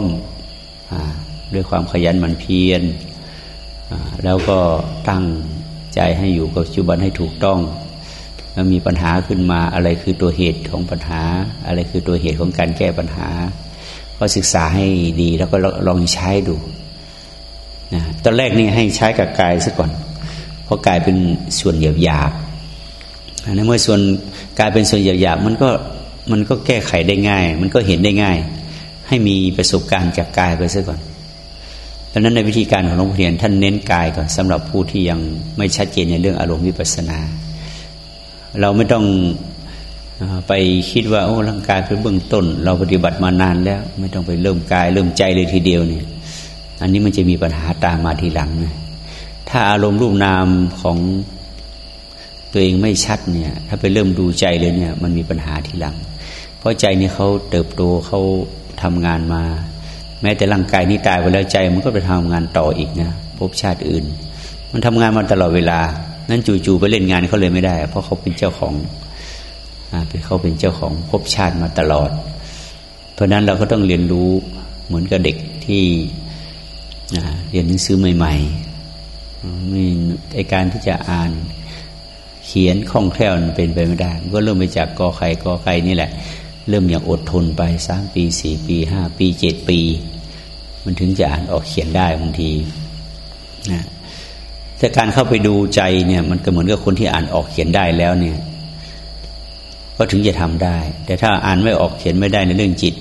ด้วยความขยันหมั่นเพียรแล้วก็ตั้งใจให้อยู่กับปัจจุบันให้ถูกต้อง แล้วมีปัญหาขึ้นมาอะไรคือตัวเหตุของปัญหา อะไรคือตัวเหตุของการแก้ปัญหา ก็ศึกษาให้ดีแล้วก็ลองใช้ดูนะตอนแรกนี่ให้ใช้กับกายซะก่อน เพราะกายเป็นส่วนหยาบหยาบในเมื่อส่วนกายเป็นส่วนหยาบหยาบมันก็มันก็แก้ไขได้ง่าย มันก็เห็นได้ง่าย ให้มีประสบการณ์จากกายไปซะก่อนดังนั้นในวิธีการของหลวงพ่อเทียนท่านเน้นกายก่อนสำหรับผู้ที่ยังไม่ชัดเจนในเรื่องอารมณ์วิปัสสนา เราไม่ต้องไปคิดว่าโอ้ร่างกายเป็นเบื้องต้น เราปฏิบัติมานานแล้ว ไม่ต้องไปเริ่มกาย เริ่มใจเลยทีเดียวเนี่ย อันนี้มันจะมีปัญหาตามมาทีหลังนะถ้าอารมณ์รูปนามของตัวเองไม่ชัดเนี่ย ถ้าไปเริ่มดูใจเลยเนี่ย มันมีปัญหาทีหลัง เพราะใจนี่เขาเติบโตเขาทำงานมา แม้แต่ร่างกายนี้ตายไปแล้วใจ มันก็ไปทำงานต่ออีกนะพบชาติอื่น มันทำงานมาตลอดเวลา นั้นจู่ๆไปเล่นงานเขาเลยไม่ได้ เพราะเขาเป็นเจ้าของอเป็นเขาเป็นเจ้าของภพชาติมาตลอด เพราะนั้นเราก็ต้องเรียนรู้เหมือนกับเด็กที่เรียนหนังสือใหม่ๆมีไอการที่จะอ่านเขียนคล่องแคล่วเป็นไปไม่ได้ก็เริ่มไปจากกอไข่กอไข่นี่แหละ เริ่มอย่างอดทนไปสามปีสี่ปีห้าปีเจ็ดปี มันถึงจะอ่านออกเขียนได้บางทีนะ แต่การเข้าไปดูใจเนี่ย มันก็เหมือนกับคนที่อ่านออกเขียนได้แล้วเนี่ย ก็ถึงจะทำได้ แต่ถ้าอ่านไม่ออกเขียนไม่ได้ในเรื่องจิต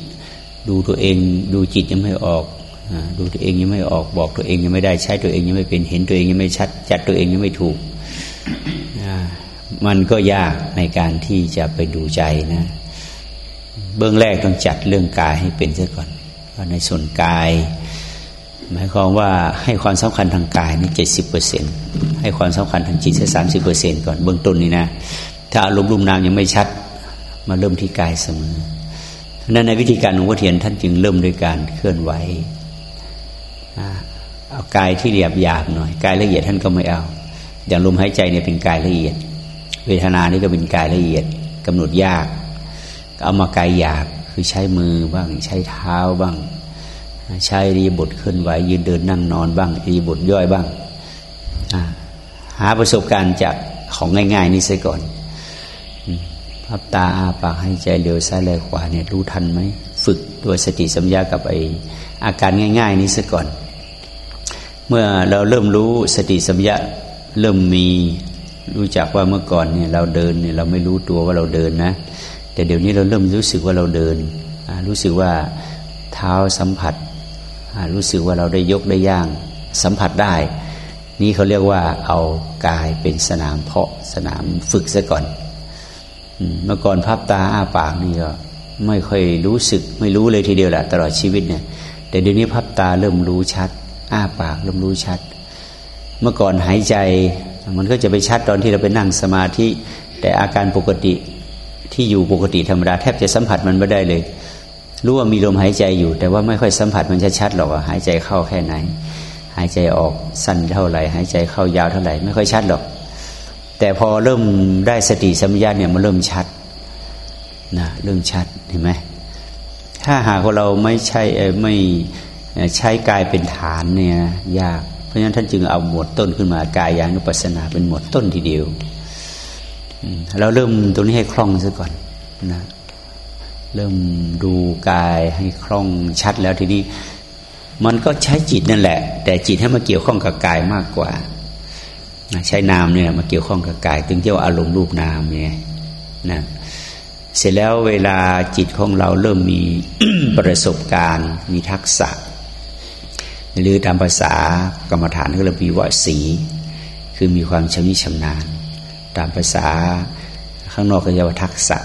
ดูตัวเอง ดูจิตยังไม่ออกดูตัวเองยังไม่ออกบอกตัวเองยังไม่ได้ใช้ตัวเองยังไม่เป็นเห็นตัวเองยังไม่ชัด จัดตัวเองยังไม่ถูกมันก็ยากในการที่จะไปดูใจนะ เบื้องแรกต้องจัดเรื่องกายให้เป็นซะก่อนว่าในส่วนกาย หมายความว่าให้ความสำคัญทางกายนี่เจ็ดสิบเปอร์เซ็นให้ความสำคัญทางจิตแค่สามสิบเปอร์เซ็นก่อนเบื้องต้นนี่นะ ถ้าอารมณ์รุมนามยังไม่ชัด มาเริ่มที่กายเสมอนั้นในวิธีการหลวงพ่อเทียนท่านจึงเริ่มด้วยการเคลื่อนไหวเอากายที่เรียบหยาบหน่อยกายละเอียดท่านก็ไม่เอา อย่างลมหายใจเนี่ยเป็นกายละเอียด เวทนานี่ก็เป็นกายละเอียดกำหนดยาก เอามากายหยาบคือใช้มือบ้างใช้เท้าบ้าง ใช้รีบทเคลื่อนไหวยืนเดินนั่งนอนบ้างรีบทย่อยบ้างหาประสบการณ์จากของง่าย ๆ นี่ซะก่อนพับตาอาปากให้ใจเร็วซ้ายแลขวาเนี่ยรู้ทันไหมฝึกตัวสติสัมยากับไออาการง่าย ๆ นี้ซะก่อน เมื่อเราเริ่มรู้สติสัมยาเริ่มมีรู้จักว่าเมื่อก่อนเนี่ยเราเดินเนี่ยเราไม่รู้ตัวว่าเราเดินนะ แต่เดี๋ยวนี้เราเริ่มรู้สึกว่าเราเดิน รู้สึกว่าเท้าสัมผัส รู้สึกว่าเราได้ยกได้ย่างสัมผัสได้ นี่เขาเรียกว่าเอากายเป็นสนามเพาะสนามฝึกซะก่อนเมื่อก่อนภาพตาอ้าปากนี่ก็ไม่ค่อยรู้สึกไม่รู้เลยทีเดียวแหละตลอดชีวิตเนี่ย แต่เดี๋ยวนี้ภาพตาเริ่มรู้ชัด อ้าปากเริ่มรู้ชัด เมื่อก่อนหายใจ มันก็จะไปชัดตอนที่เราไปนั่งสมาธิแต่อาการปกติที่อยู่ปกติธรรมดาแทบจะสัมผัสมันไม่ได้เลย รู้ว่ามีลมหายใจอยู่ แต่ว่าไม่ค่อยสัมผัสมันชัดๆหรอกหายใจเข้าแค่ไหน หายใจออกสั้นเท่าไหร่ หายใจเข้ายาวเท่าไหร่ไม่ค่อยชัดหรอก แต่พอเริ่มได้สติสัมยาเนี่ยมันเริ่มชัดนะเริ่มชัดเห็นไหมถ้าหากเราไม่ใช่ไม่ใช้กายเป็นฐานเนี่ยยาก เพราะฉะนั้นท่านจึงเอาหมวดต้นขึ้นมากายยานุปัสสนาเป็นหมวดต้นทีเดียวเราเริ่มตรงนี้ให้คล่องซะก่อนนะ เริ่มดูกายให้คล่องชัดแล้วทีนี้ มันก็ใช้จิตนั่นแหละ แต่จิตให้มาเกี่ยวข้องกับกายมากกว่า ใช้นามเนี่ยมาเกี่ยวข้องกับกาย ถึงเรียกว่าอารมณ์รูปนามเนี่ยนะเสร็จแล้วเวลาจิตของเราเริ่มมีประสบการณ์ มีทักษะ หรือตามภาษากรรมฐานก็เรียกว่าสี คือมีความชำนิชำนาญ ตามภาษาข้างนอกก็เรียกว่าทักษะ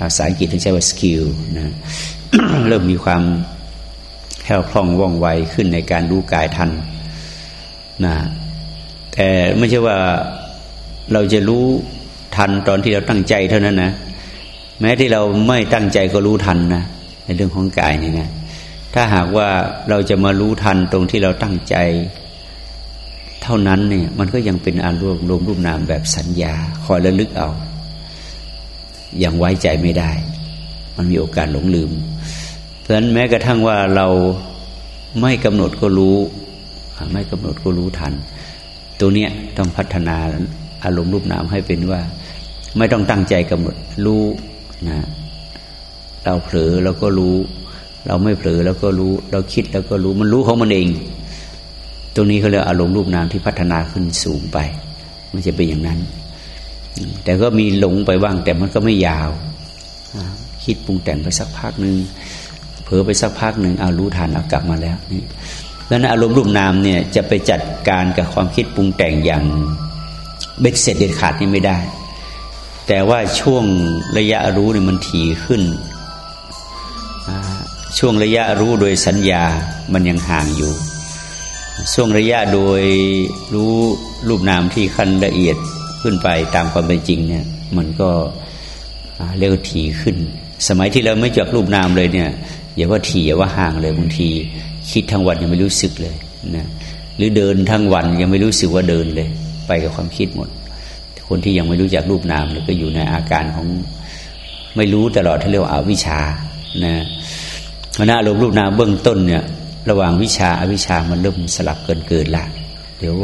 ภาษาอังกฤษเรียกว่าสกิลนะเริ่มมีความแค่คล่องว่องไวขึ้นในการรู้กายทันนะแต่ไม่ใช่ว่าเราจะรู้ทันตอนที่เราตั้งใจเท่านั้นนะแม้ที่เราไม่ตั้งใจก็รู้ทันนะในเรื่องของกายนี่นะถ้าหากว่าเราจะมารู้ทันตรงที่เราตั้งใจ เท่านั้นเนี่ย มันก็ยังเป็นอารมณ์รวมรูปนามแบบสัญญา คอยระลึกเอา ย่างไว้ใจไม่ได้ มันมีโอกาสหลงลืม เพราะฉะนั้นแม้กระทั่งว่าเราไม่กำหนดก็รู้ ไม่กำหนดก็รู้ทัน ตัวเนี้ยต้องพัฒนาอารมณ์รูปนามให้เป็นว่า ไม่ต้องตั้งใจกำหนดรู้นะเราเผลอเราก็รู้ เราไม่เผลอเราก็รู้ เราคิดแล้วก็รู้มันรู้ของมันเอง ตรงนี้เขาเรียกอารมณ์รูปนามที่พัฒนาขึ้นสูงไป มันจะเป็นอย่างนั้น แต่ก็มีหลงไปบ้าง แต่มันก็ไม่ยาว คิดปรุงแต่งไปสักพักหนึ่งเผลอไปสักพักหนึ่งเอารู้ทันเอากลับมาแล้วนี่ดังนั้นอารมณ์รูปนามเนี่ยจะไปจัดการกับความคิดปรุงแต่งอย่างเบ็ดเสร็จเด็ดขาดนี่ไม่ได้ แต่ว่าช่วงระยะรู้เนี่ยมันถี่ขึ้น ช่วงระยะรู้โดยสัญญามันยังห่างอยู่ช่วงระยะโดยรู้รูปนามที่ขั้นละเอียด ขึ้นไปตามความเป็นจริงเนี่ย มันก็เรียกว่าถี่ขึ้น สมัยที่เราไม่จักรูปนามเลยเนี่ยอย่าว่าถี่อย่าว่าห่างเลยบางที คิดทั้งวันยังไม่รู้สึกเลยนะหรือเดินทั้งวันยังไม่รู้สึกว่าเดินเลย ไปกับความคิดหมด คนที่ยังไม่รู้จักรูปนามเนี่ยก็อยู่ในอาการของไม่รู้ตลอดที่เรียกว่าอาวิชานะคณะอารมณ์รูปนามเบื้องต้นเนี่ย ระหว่างวิชาอาวิชามันเริ่มสลับเกินเกินละเดี๋ยว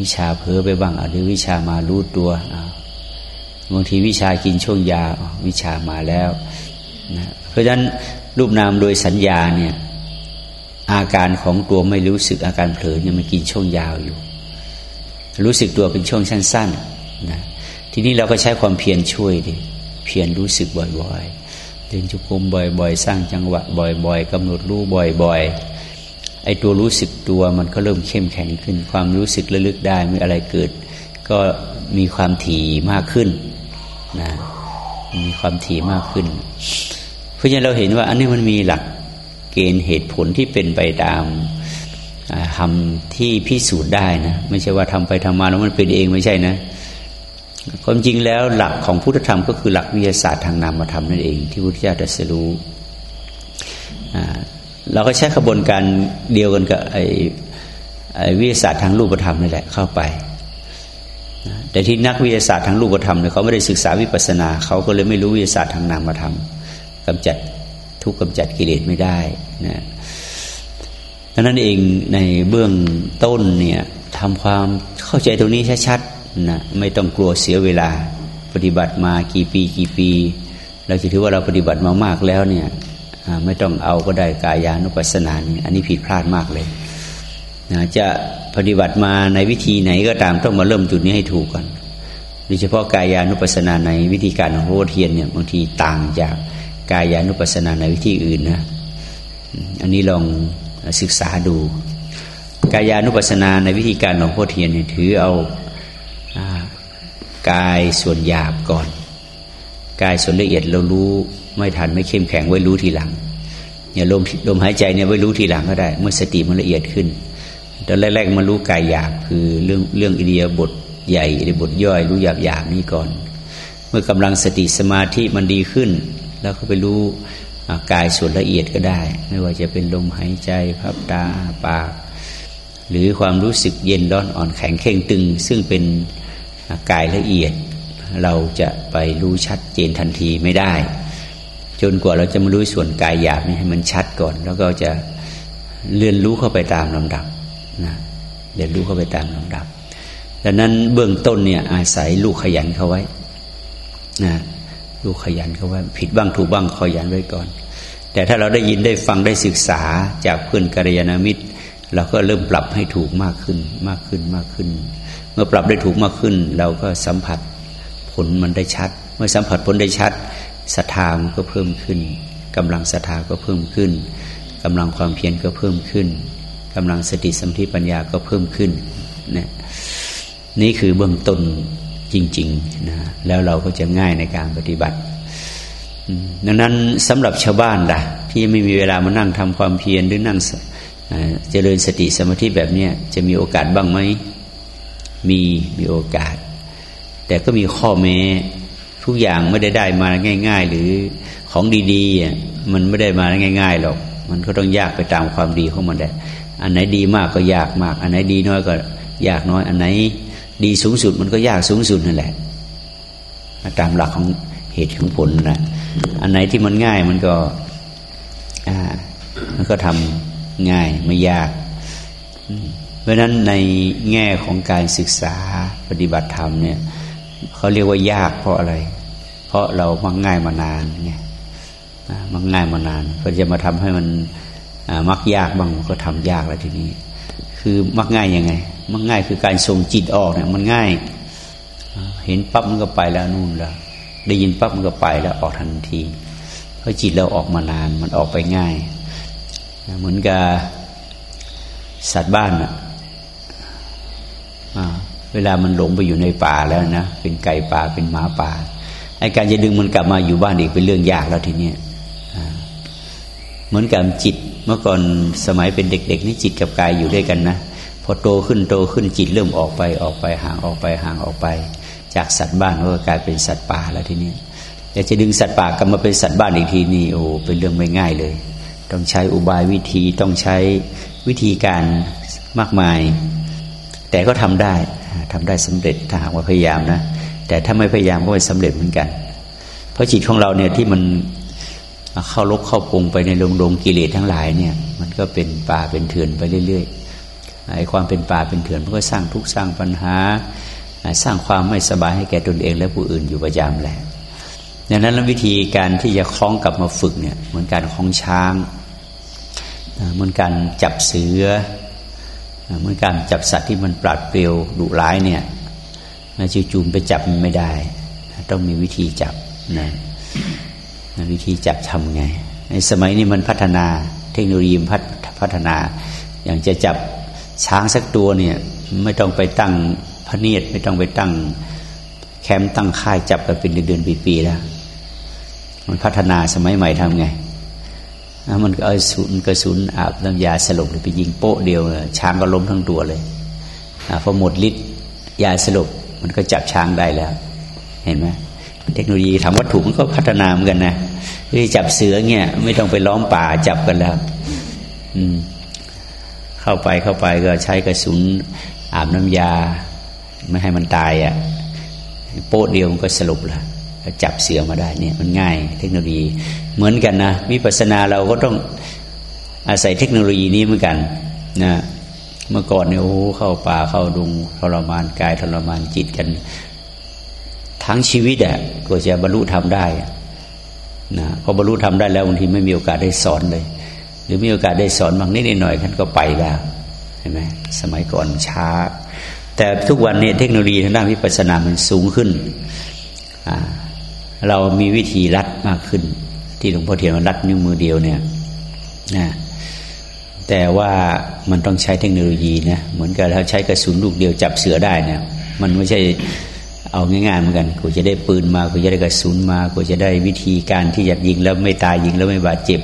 วิชาเพ้อไปบ้างเดี๋ยววิชามารู้ตัวบางทีวิชากินช่วงยาวิชามาแล้วนะเพราะฉะนั้นรูปนามโดยสัญญาเนี่ยอาการของตัวไม่รู้สึกอาการเผลอเนี่ยมันกินช่วงยาวอยู่ รู้สึกตัวเป็นช่วงสั้นๆนะทีนี้เราก็ใช้ความเพียรช่วยดิเพียรรู้สึกบ่อยๆเดินจุกมบ่อย ๆ สร้างจังหวะบ่อย ๆกำหนดรู้บ่อย ๆ ไอ้ตัวรู้สึกตัวมันก็เริ่มเข้มแข็งขึ้น ความรู้สึกระลึกได้มีอะไรเกิด ก็มีความถี่มากขึ้นนะมีความถี่มากขึ้น เพราะฉะนั้นเราเห็นว่า อันนี้มันมีหลักเกณฑ์เหตุผลที่เป็นไปตามทำที่พิสูจน์ได้นะไม่ใช่ว่าทำไปทำมาแล้วมันเป็นเองไม่ใช่นะความจริงแล้วหลักของพุทธธรรมก็คือหลักวิทยาศาสตร์ทางนามธรรมนั่นเอง ที่พุทธเจ้าตรัสรู้ เราก็ใช้ขบวนการเดียวกันกับไอ้วิทยาศาสตร์ทางรูปธรรมนี่แหละเข้าไป แต่ที่นักวิทยาศาสตร์ทางรูปธรรมเนี่ยเขาไม่ได้ศึกษาวิปัสนา เขาก็เลยไม่รู้วิทยาศาสตร์ทางนามธรรมกำจัดทุกกำจัดกิเลสไม่ได้นะดังนั้นเองในเบื้องต้นเนี่ยทำความเข้าใจตรงนี้ชัดๆนะไม่ต้องกลัวเสียเวลาปฏิบัติมากี่ปีกี่ปี เราจะถือว่าเราปฏิบัติมามากแล้วเนี่ย ไม่ต้องเอาก็ได้กายานุปัสสนานี่อันนี้ผิดพลาดมากเลยนะจะปฏิบัติมาในวิธีไหนก็ตามต้องมาเริ่มจุดนี้ให้ถูกก่อนโดยเฉพาะกายานุปัสสนาในวิธีการของโพเทียนเนี่ยบางทีต่างจากกายานุปัสสนาในวิธีอื่นนะอันนี้ลองศึกษาดู กายานุปัสสนาในวิธีการของโพเทียนเนี่ยถือเอากายส่วนหยาบก่อน กายส่วนละเอียดเรารู้ ไม่ทันไม่เข้มแข็งไว้รู้ทีหลังเนี่ยลมลมหายใจเนี่ยไว้รู้ทีหลังก็ได้ เมื่อสติมันละเอียดขึ้นตอนแรกๆมารู้กายหยาบคือเรื่องเรื่องอิเดียบทใหญ่อิเดียบทย่อย รู้หยาบหยาบนี่ก่อน เมื่อกำลังสติสมาธิมันดีขึ้น แล้วก็ไปรู้กายส่วนละเอียดก็ได้ ไม่ว่าจะเป็นลมหายใจพับตาปาก หรือความรู้สึกเย็นร้อนอ่อนแข็งเข่งตึง ซึ่งเป็นกายละเอียด เราจะไปรู้ชัดเจนทันทีไม่ได้ จนกว่าเราจะมารู้ส่วนกายหยาบนี่ให้มันชัดก่อน แล้วก็จะเรียนรู้เข้าไปตามลำดับนะเรียนรู้เข้าไปตามลำดับดังนั้นเบื้องต้นเนี่ย อาศัยลูกขยันเข้าไว้นะลูกขยันเข้าไว้ผิดบ้างถูกบ้างขยันไว้ก่อน แต่ถ้าเราได้ยินได้ฟังได้ศึกษาจากเพื่อนกัลยาณมิตรเราก็เริ่มปรับให้ถูกมากขึ้นมากขึ้นมากขึ้น เมื่อปรับได้ถูกมากขึ้น เราก็สัมผัสผลมันได้ชัด เมื่อสัมผัสผลได้ชัด ศรัทธามันก็เพิ่มขึ้นกำลังศรัทธาก็เพิ่มขึ้นกำลังความเพียรก็เพิ่มขึ้นกำลังสติสัมผัสปัญญาก็เพิ่มขึ้นเนี่ยนี่คือเบื้องต้นจริงๆนะแล้วเราก็จะง่ายในการปฏิบัติดังนั้นสำหรับชาวบ้านล่ะ ที่ไม่มีเวลามานั่งทำความเพียรหรือนั่งเจริญสติสมาธิแบบนี้จะมีโอกาสบ้างไหมมีมีโอกาส แต่ก็มีข้อแม้ ทุกอย่างไม่ได้ได้มาง่าย ๆ หรือของดีๆมันไม่ได้มาง่าย ๆหรอกมันก็ต้องยากไปตามความดีของมันแหละอันไหนดีมากก็ยากมาก อันไหนดีน้อยก็ยากน้อย อันไหนดีสูงสุดมันก็ยากสูงสุดนั่นแหละ ตามหลักของเหตุของผลนะอันไหนที่มันง่ายมันก็อ่ามันก็ทำง่ายไม่ยาก เพราะนั้นในแง่ของการศึกษาปฏิบัติธรรมเนี่ยเขาเรียกว่ายากเพราะอะไร เพราะเรามักง่ายมานานไงมักง่ายมานานเพื่อจะมาทำให้มันมักยากบ้างก็ทำยากแล้วทีนี้ คือมักง่ายยังไง มักง่ายคือการส่งจิตออกเนี่ยมันง่าย เห็นปั๊บมันก็ไปแล้วนู่นแล้วได้ยินปั๊บมันก็ไปแล้วออกทันที เพราะจิตเราออกมานานมันออกไปง่าย เหมือนกับสัตว์บ้านอะเวลามันหลงไปอยู่ในป่าแล้วนะเป็นไก่ป่าเป็นหมาป่า ไอการจะดึงมันกลับมาอยู่บ้านอีกเป็นเรื่องยากแล้วทีเนี้ยเหมือนกับจิตเมื่อก่อนสมัยเป็นเด็ก ๆ นี่จิตกับกายอยู่ด้วยกันนะพอโตขึ้นโตขึ้นจิตเริ่มออกไปออกไปห่างออกไปห่างออกไป จากสัตว์บ้านก็กลายเป็นสัตว์ป่าแล้วทีนี้อยากจะดึงสัตว์ป่ากลับมาเป็นสัตว์บ้านอีกทีนี่โอ้เป็นเรื่องไม่ง่ายเลย ต้องใช้อุบายวิธีต้องใช้วิธีการมากมาย แต่ก็ทำได้ทำได้สำเร็จถ้าหากว่าพยายามนะ แต่ถ้าไม่พยายามก็ไม่สำเร็จเหมือนกัน เพราะจิตของเราเนี่ยที่มันเข้าลกเข้าปรุงไปในดงดงกิเลสทั้งหลายเนี่ย มันก็เป็นป่าเป็นเถื่อนไปเรื่อยๆไอ้ความเป็นป่าเป็นเถื่อนมันก็สร้างทุกข์สร้างปัญหา สร้างความไม่สบายให้แก่ตนเองและผู้อื่นอยู่ประจำแหละดังนั้นวิธีการที่จะคล้องกลับมาฝึกเนี่ยเหมือนการคล้องช้างเหมือนการจับเสือเหมือนการจับสัตว์ที่มันปราดเปรียวดุร้ายเนี่ย จู่จูมไปจับมันไม่ได้ ต้องมีวิธีจับนะวิธีจับทำไง ในสมัยนี้มันพัฒนาเทคโนโลยีพัฒพัฒนา อย่างจะจับช้างสักตัวเนี่ย ไม่ต้องไปตั้งพระเนียดไม่ต้องไปตั้งแคมป์ตั้งค่ายจับกันเป็นเดือนๆปีๆแล้ว มันพัฒนาสมัยใหม่ทำไงมันก็เอาศูนย์กระสุนอาบน้ำยาสลบไปยิงโป๊ะเดียวช้างก็ล้มทั้งตัวเลยอพอหมดฤทธิ์ยาสลบ มันก็จับช้างได้แล้ว เห็นไหมเทคโนโลยีทำวัตถุมันก็พัฒนาเหมือนกันนะที่จับเสือเงี้ยไม่ต้องไปล้อมป่าจับกันแล้ว อืม เข้าไปเข้าไปก็ใช้กระสุนอาบน้ำยา ไม่ให้มันตายอะ่ะ โป๊ะเดียวมันก็สรุปละจับเสือมาได้เนี่ย มันง่าย เทคโนโลยีเหมือนกันนะวิปัสสนาเราก็ต้องอาศัยเทคโนโลยีนี้เหมือนกัน นะ เมื่อก่อนเนี่ยโอ้เข้าป่าเข้าดงทรมานกายทรมานจิตกัน ทั้งชีวิตอะ่ะก็จะบรรลุทำได้นะพอบรรลุทำได้แล้วบางทีไม่มีโอกาสได้สอนเลย หรือมีโอกาสได้สอนบางนิดหน่อยท่านก็ไปแล้วเห็นไหมสมัยก่อนช้า แต่ทุกวันนี้เทคโนโลยีทางด้านวิปัสสนามันสูงขึ้น เรามีวิธีรัดมากขึ้น ที่หลวงพ่อเทียนรัดนิ้วมือเดียวเนี่ยนะ แต่ว่ามันต้องใช้เทคโนโลยีนะเหมือนกับเราใช้กระสุนลูกเดียวจับเสือได้เนี่ยมันไม่ใช่เอาง่ายๆเหมือนกันกูจะได้ปืนมากูจะได้กระสุนมากูจะได้วิธีการที่จะยิงแล้วไม่ตายยิงแล้วไม่บาดเจ็บ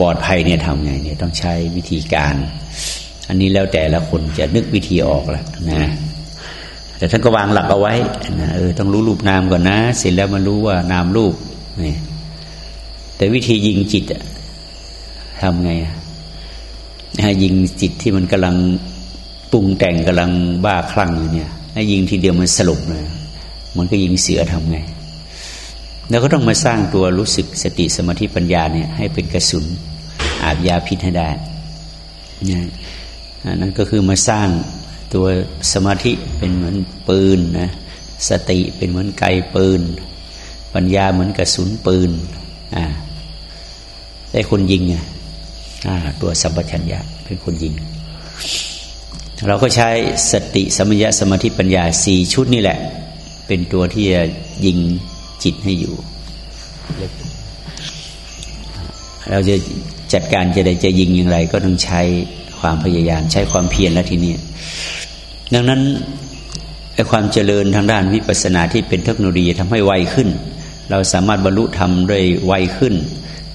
ปลอดภัยเนี่ยทำไงเนี่ยต้องใช้วิธีการ อันนี้แล้วแต่ละคนจะนึกวิธีออกแหละนะแต่ท่านก็วางหลักเอาไว้นะเออต้องรู้รูปนามก่อนนะ เสร็จแล้วมารู้ว่านามรูปนี่แต่วิธียิงจิตอะ ทำไงอะยิงจิตที่มันกำลังปรุงแต่งกำลังบ้าคลั่งอยู่เนี่ยยิงทีเดียวมันสลบเลยมันก็ยิงเสือทำไง แล้วก็ต้องมาสร้างตัวรู้สึกสติสมาธิปัญญาเนี่ยให้เป็นกระสุน อาบยาพิษให้ได้นี่นั่นก็คือมาสร้างตัวสมาธิเป็นเหมือนปืนนะสติเป็นเหมือนไกปืน ปัญญาเหมือนกระสุนปืนอ่าได้คนยิงอะ ตัวสัมปชัญญะเป็นคนยิง เราก็ใช้สติสมัญญาสมาธิปัญญาสี่ชุดนี่แหละเเป็นตัวที่จะยิงจิตให้อยู่ เราจะจัดการจะได้จะยิงอย่างไร ก็ต้องใช้ความพยายามใช้ความเพียรแล้วทีนี้ดังนั้นไอ้ความเจริญทางด้านวิปัสสนาที่เป็นเทคโนโลยีทำให้ไวขึ้น เราสามารถบรรลุธรรมได้ไวขึ้น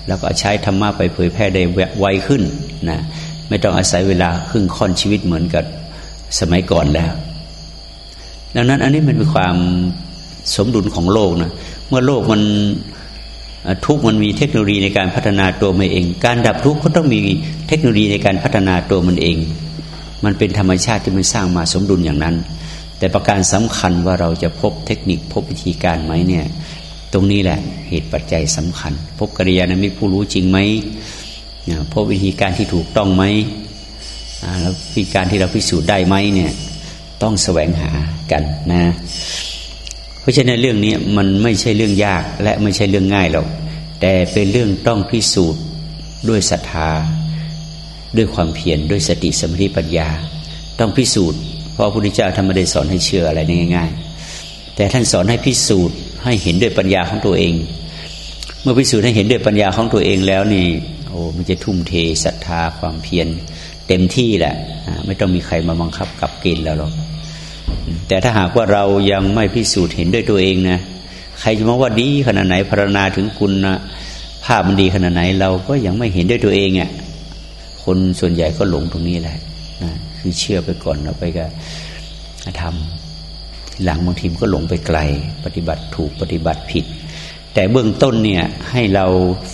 แล้วก็ใช้ธรรมะไปเผยแพร่ได้ไวขึ้นนะไม่ต้องอาศัยเวลาครึ่งค่อนชีวิตเหมือนกับสมัยก่อนแล้ว ดังนั้นอันนี้มันเป็นความสมดุลของโลกนะเมื่อโลกมันทุกมันมีเทคโนโลยีในการพัฒนาตัวมันเอง การดับทุกข์ก็ต้องมีเทคโนโลยีในการพัฒนาตัวมันเอง มันเป็นธรรมชาติที่มันสร้างมาสมดุลอย่างนั้น แต่ประการสำคัญว่าเราจะพบเทคนิคพบวิธีการไหมเนี่ย ตรงนี้แหละเหตุปัจจัยสำคัญ พบกัลยาณมิตรผู้รู้จริงไหมพบวิธีการที่ถูกต้องไหมแล้ววิธีการที่เราพิสูจน์ได้ไหมเนี่ยต้องแสวงหากันนะเพราะฉะนั้นเรื่องนี้มันไม่ใช่เรื่องยากและไม่ใช่เรื่องง่ายหรอกแต่เป็นเรื่องต้องพิสูจน์ด้วยศรัทธา ด้วยความเพียรด้วยสติสมาธิปัญญา ต้องพิสูจน์เพราะพระพุทธเจ้าท่านไม่ได้สอนให้เชื่ออะไรง่ายๆแต่ท่านสอนให้พิสูจน์ ให้เห็นด้วยปัญญาของตัวเอง เมื่อพิสูจน์ให้เห็นด้วยปัญญาของตัวเองแล้วนี่โอ้มันจะทุ่มเทศรัทธาความเพียรเต็มที่แหละไม่ต้องมีใครมาบังคับกับกินแล้วหรอกแต่ถ้าหากว่าเรายังไม่พิสูจน์เห็นด้วยตัวเองนะใครจะมาว่าดีขนาดไหนพารณาถึงคุณนะภาพมันดีขนาดไหน เราก็ยังไม่เห็นด้วยตัวเองอะ่ะคนส่วนใหญ่ก็หลงตรงนี้แหละนะคือเชื่อไปก่อนแล้วไปก็ทำ หลังบางทีมก็หลงไปไกล ปฏิบัติถูกปฏิบัติผิด แต่เบื้องต้นเนี่ยให้เรา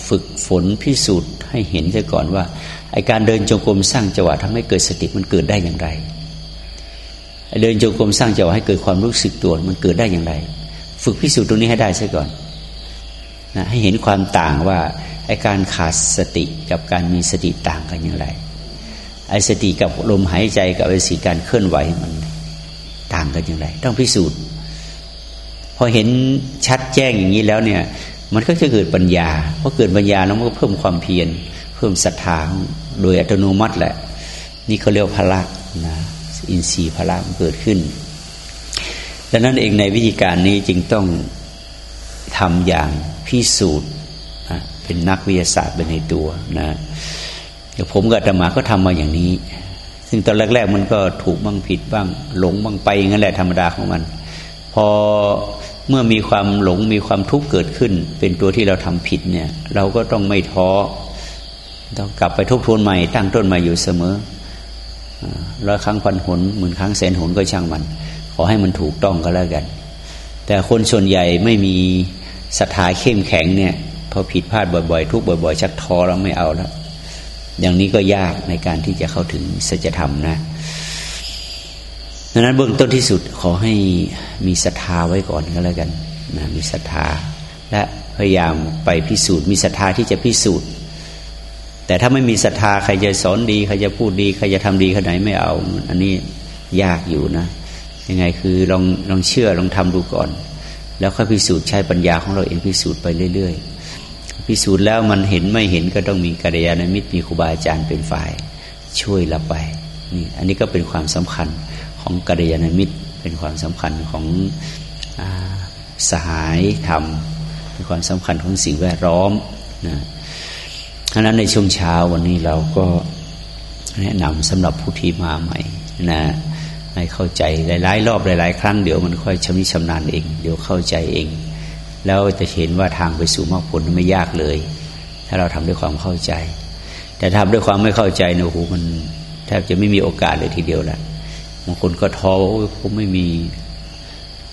ฝึกฝนพิสูจน์ให้เห็นซะก่อนว่าไอการเดินจงกรมสร้างจังหวะทำให้เกิดสติมันเกิดได้อย่างไรเดินจงกรมสร้างจังหวะให้เกิดความรู้สึกตัวมันเกิดได้อย่างไร ฝึกพิสูจน์ตรงนี้ให้ได้ซะก่อนนะให้เห็นความต่างว่าไอการขาดสติกับการมีสติต่างกันอย่างไรไอสติกับลมหายใจกับไอสีการเคลื่อนไหวมัน ต่างกันอย่างไร ต้องพิสูจน์ พอเห็นชัดแจ้งอย่างนี้แล้วเนี่ย มันก็จะเกิดปัญญาพอเกิดปัญญาแล้วมันก็เพิ่มความเพียร เพิ่มศรัทธาโดยอัตโนมัติแหละ นี่เขาเรียกพละนะอินทรีย์พละมันเกิดขึ้นดังนั้นเองในวิธีการนี้จึงต้องทำอย่างพิสูจน์เป็นนักวิทยาศาสตร์เป็นในตัวนะผมกับธรรมาก็ทำมาอย่างนี้ ซึ่งตอนแรก ๆ มันก็ถูกบ้างผิดบ้าง หลงบ้างไปงั้นแหละธรรมดาของมัน พอเมื่อมีความหลงมีความทุกข์เกิดขึ้น เป็นตัวที่เราทำผิดเนี่ย เราก็ต้องไม่ท้อต้องกลับไปทบทวนใหม่ตั้งต้นใหม่อยู่เสมอร้อยครั้งพันหนหมื่นครั้งแสนหนก็ช่างมัน ขอให้มันถูกต้องก็แล้วกัน แต่คนส่วนใหญ่ไม่มีศรัทธาเข้มแข็งเนี่ยพอผิดพลาดบ่อยๆ ทุกบ่อย ๆ ชักท้อแล้วไม่เอาแล้ว อย่างนี้ก็ยากในการที่จะเข้าถึงสัจธรรมนะดังนั้นเบื้องต้นที่สุดขอให้มีศรัทธาไว้ก่อนก็แล้วกันนะมีศรัทธา และพยายามไปพิสูจน์ มีศรัทธาที่จะพิสูจน์ แต่ถ้าไม่มีศรัทธาใครจะสอนดีใครจะพูดดีใครจะทำดีขนาดไหนไม่เอา อันนี้ยากอยู่นะ ยังไงคือลองลองเชื่อลองทำดูก่อน แล้วค่อยพิสูจน์ใช้ปัญญาของเราเองพิสูจน์ไปเรื่อย ๆ พิสูจน์แล้วมันเห็นไม่เห็นก็ต้องมีกัลยาณมิตรมีครูบาอาจารย์เป็นฝ่าย ช่วยเราไปนี่อันนี้ก็เป็นความสำคัญของกัลยาณมิตร เป็นความสำคัญของอสหายธรรมเป็นความสำคัญของสิ่งแวดล้อมนะฉะนั้นในช่วงเช้าวันนี้เราก็แนะนำสำหรับผู้ที่มาใหม่นะให้เข้าใจหลายๆ รอบหลาย ๆ ครั้งเดี๋ยวมันค่อยชำนิชำนาญเอง เดี๋ยวเข้าใจเอง แล้วจะเห็นว่าทางไปสู่มรรคผลไม่ยากเลย ถ้าเราทำด้วยความเข้าใจ แต่ทำด้วยความไม่เข้าใจเนี่ยโอ้โหมันแทบจะไม่มีโอกาสเลยทีเดียวแหละบางคนก็ท้อว่าผมไม่มี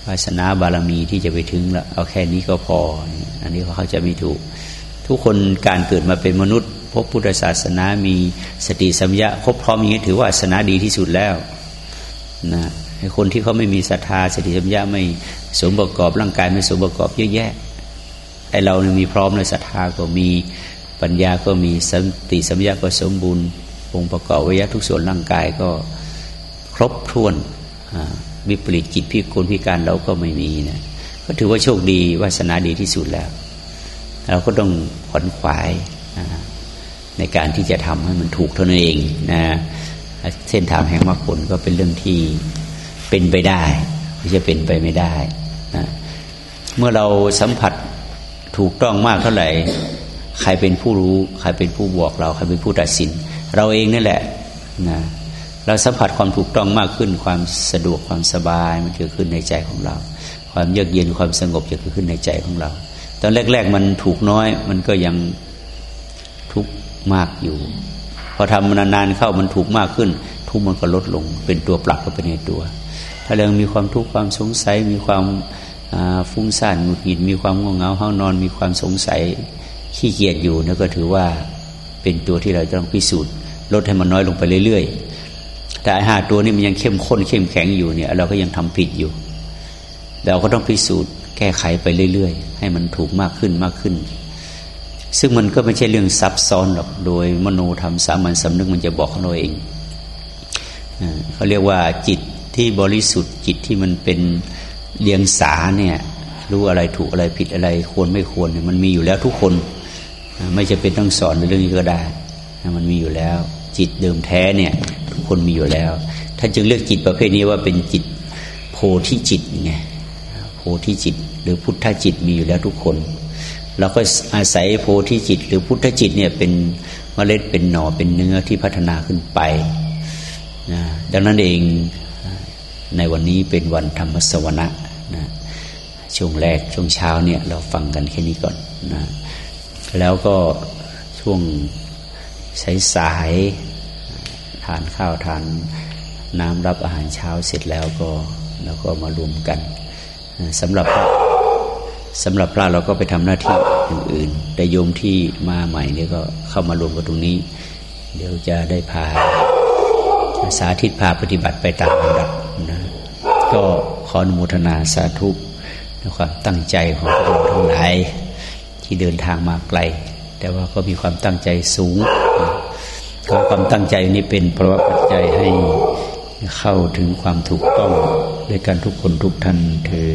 วาสนาบารมีที่จะไปถึงแล้วเอาแค่นี้ก็พอ อันนี้เขาจะไม่ถูก ทุกคนการเกิดมาเป็นมนุษย์พบพุทธศาสนามีสติสัมยาครบพร้อมอย่างนี้ถือว่าศาสนาดีที่สุดแล้วนะคนที่เขาไม่มีศรัทธาสติสัมยาไม่ สมประกอบร่างกายไม่สมประกอบเยอะแยะไอเราเนี่ยมีพร้อมเลยศรัทธาก็มีปัญญาก็มีสติสัมยาก็สมบูรณ์องค์ประกอบวิยะทุกส่วนร่างกายก็ครบถ้วนวิปริตจิตพิกลพิการเราก็ไม่มีนะก็ถือว่าโชคดีวาสนาดีที่สุดแล้ว เราก็ต้องขวนขวายในการที่จะทำให้มันถูกเท่านั้นเองนะเส้นทางแห่งมรรคผลก็เป็นเรื่องที่เป็นไปได้ ไม่ใช่เป็นไปไม่ได้นะเมื่อเราสัมผัสถูกต้องมากเท่าไหร่ ใครเป็นผู้รู้ ใครเป็นผู้บอกเรา ใครเป็นผู้ตัดสิน เราเองนั่นแหละนะเราสัมผัสความถูกต้องมากขึ้น ความสะดวกความสบายมันเกิดขึ้นในใจของเรา ความเยือกเย็นความสงบจะเกิดขึ้นในใจของเรา ตอนแรก ๆ มันถูกน้อย มันก็ยังทุกข์มากอยู่ พอทำนานๆเข้ามันถูกมากขึ้น ทุกข์มันก็ลดลง เป็นตัวปรับเข้าไปในตัว ถ้าเรามีความทุกข์ความสงสัย มีความฟุ้งซ่านหงุดหงิดมีความง่วงเหงาห้านอน มีความสงสัยขี้เกียจอยู่นั่นก็ถือว่าเป็นตัวที่เราจะต้องพิสูจน์ ลดให้มันน้อยลงไปเรื่อยๆ แต่ห้าตัวนี้มันยังเข้มข้นเข้มแข็งอยู่เนี่ย เราก็ยังทำผิดอยู่เราก็ต้องพิสูจน์แก้ไขไปเรื่อยๆ ให้มันถูกมากขึ้นมากขึ้น ซึ่งมันก็ไม่ใช่เรื่องซับซ้อนหรอกโดยมโนธรรมสามัญสำนึกมันจะบอกของเราเองเขาเรียกว่าจิต ที่บริสุทธิ์จิตที่มันเป็นเลียงสาเนี่ย รู้อะไรถูกอะไรผิดอะไร ควรไม่ควรเนี่ยมันมีอยู่แล้วทุกคน ไม่จะเป็นต้องสอนในเรื่องนี้ก็ได้มันมีอยู่แล้ว จิตเดิมแท้เนี่ยทุกคนมีอยู่แล้วท่านจึงเลือกจิตประเภทนี้ว่าเป็นจิตโพธิจิตไงโพธิจิต หรือพุทธจิตมีอยู่แล้วทุกคนเราก็อาศัยโพธิจิต หรือพุทธจิตเนี่ยเป็นเมล็ดเป็นหน่อเป็นเนื้อที่พัฒนาขึ้นไปนะดังนั้นเอง ในวันนี้เป็นวันธรรมสวนะนะช่วงแรกช่วงเช้าเนี่ยเราฟังกันแค่นี้ก่อนนะแล้วก็ช่วงสายสายทานข้าวทานน้ำรับอาหารเช้าเสร็จแล้วก็แล้วก็มารวมกันสำหรับสำหรับพระเราก็ไปทำหน้าที่อื่นๆแต่โยมที่มาใหม่เนี่ยก็เข้ามารวมกันตรงนี้ เดี๋ยวจะได้พาสาธิตพาปฏิบัติไปตามลำดับ ก็ขออนุโมทนาสาธุในความตั้งใจของพวกเราทั้งหลายที่เดินทางมาไกล แต่ว่าก็มีความตั้งใจสูงความตั้งใจนี้เป็นเพราะว่าปัจจัยให้เข้าถึงความถูกต้องด้วยกันทุกคนทุกท่านเธอ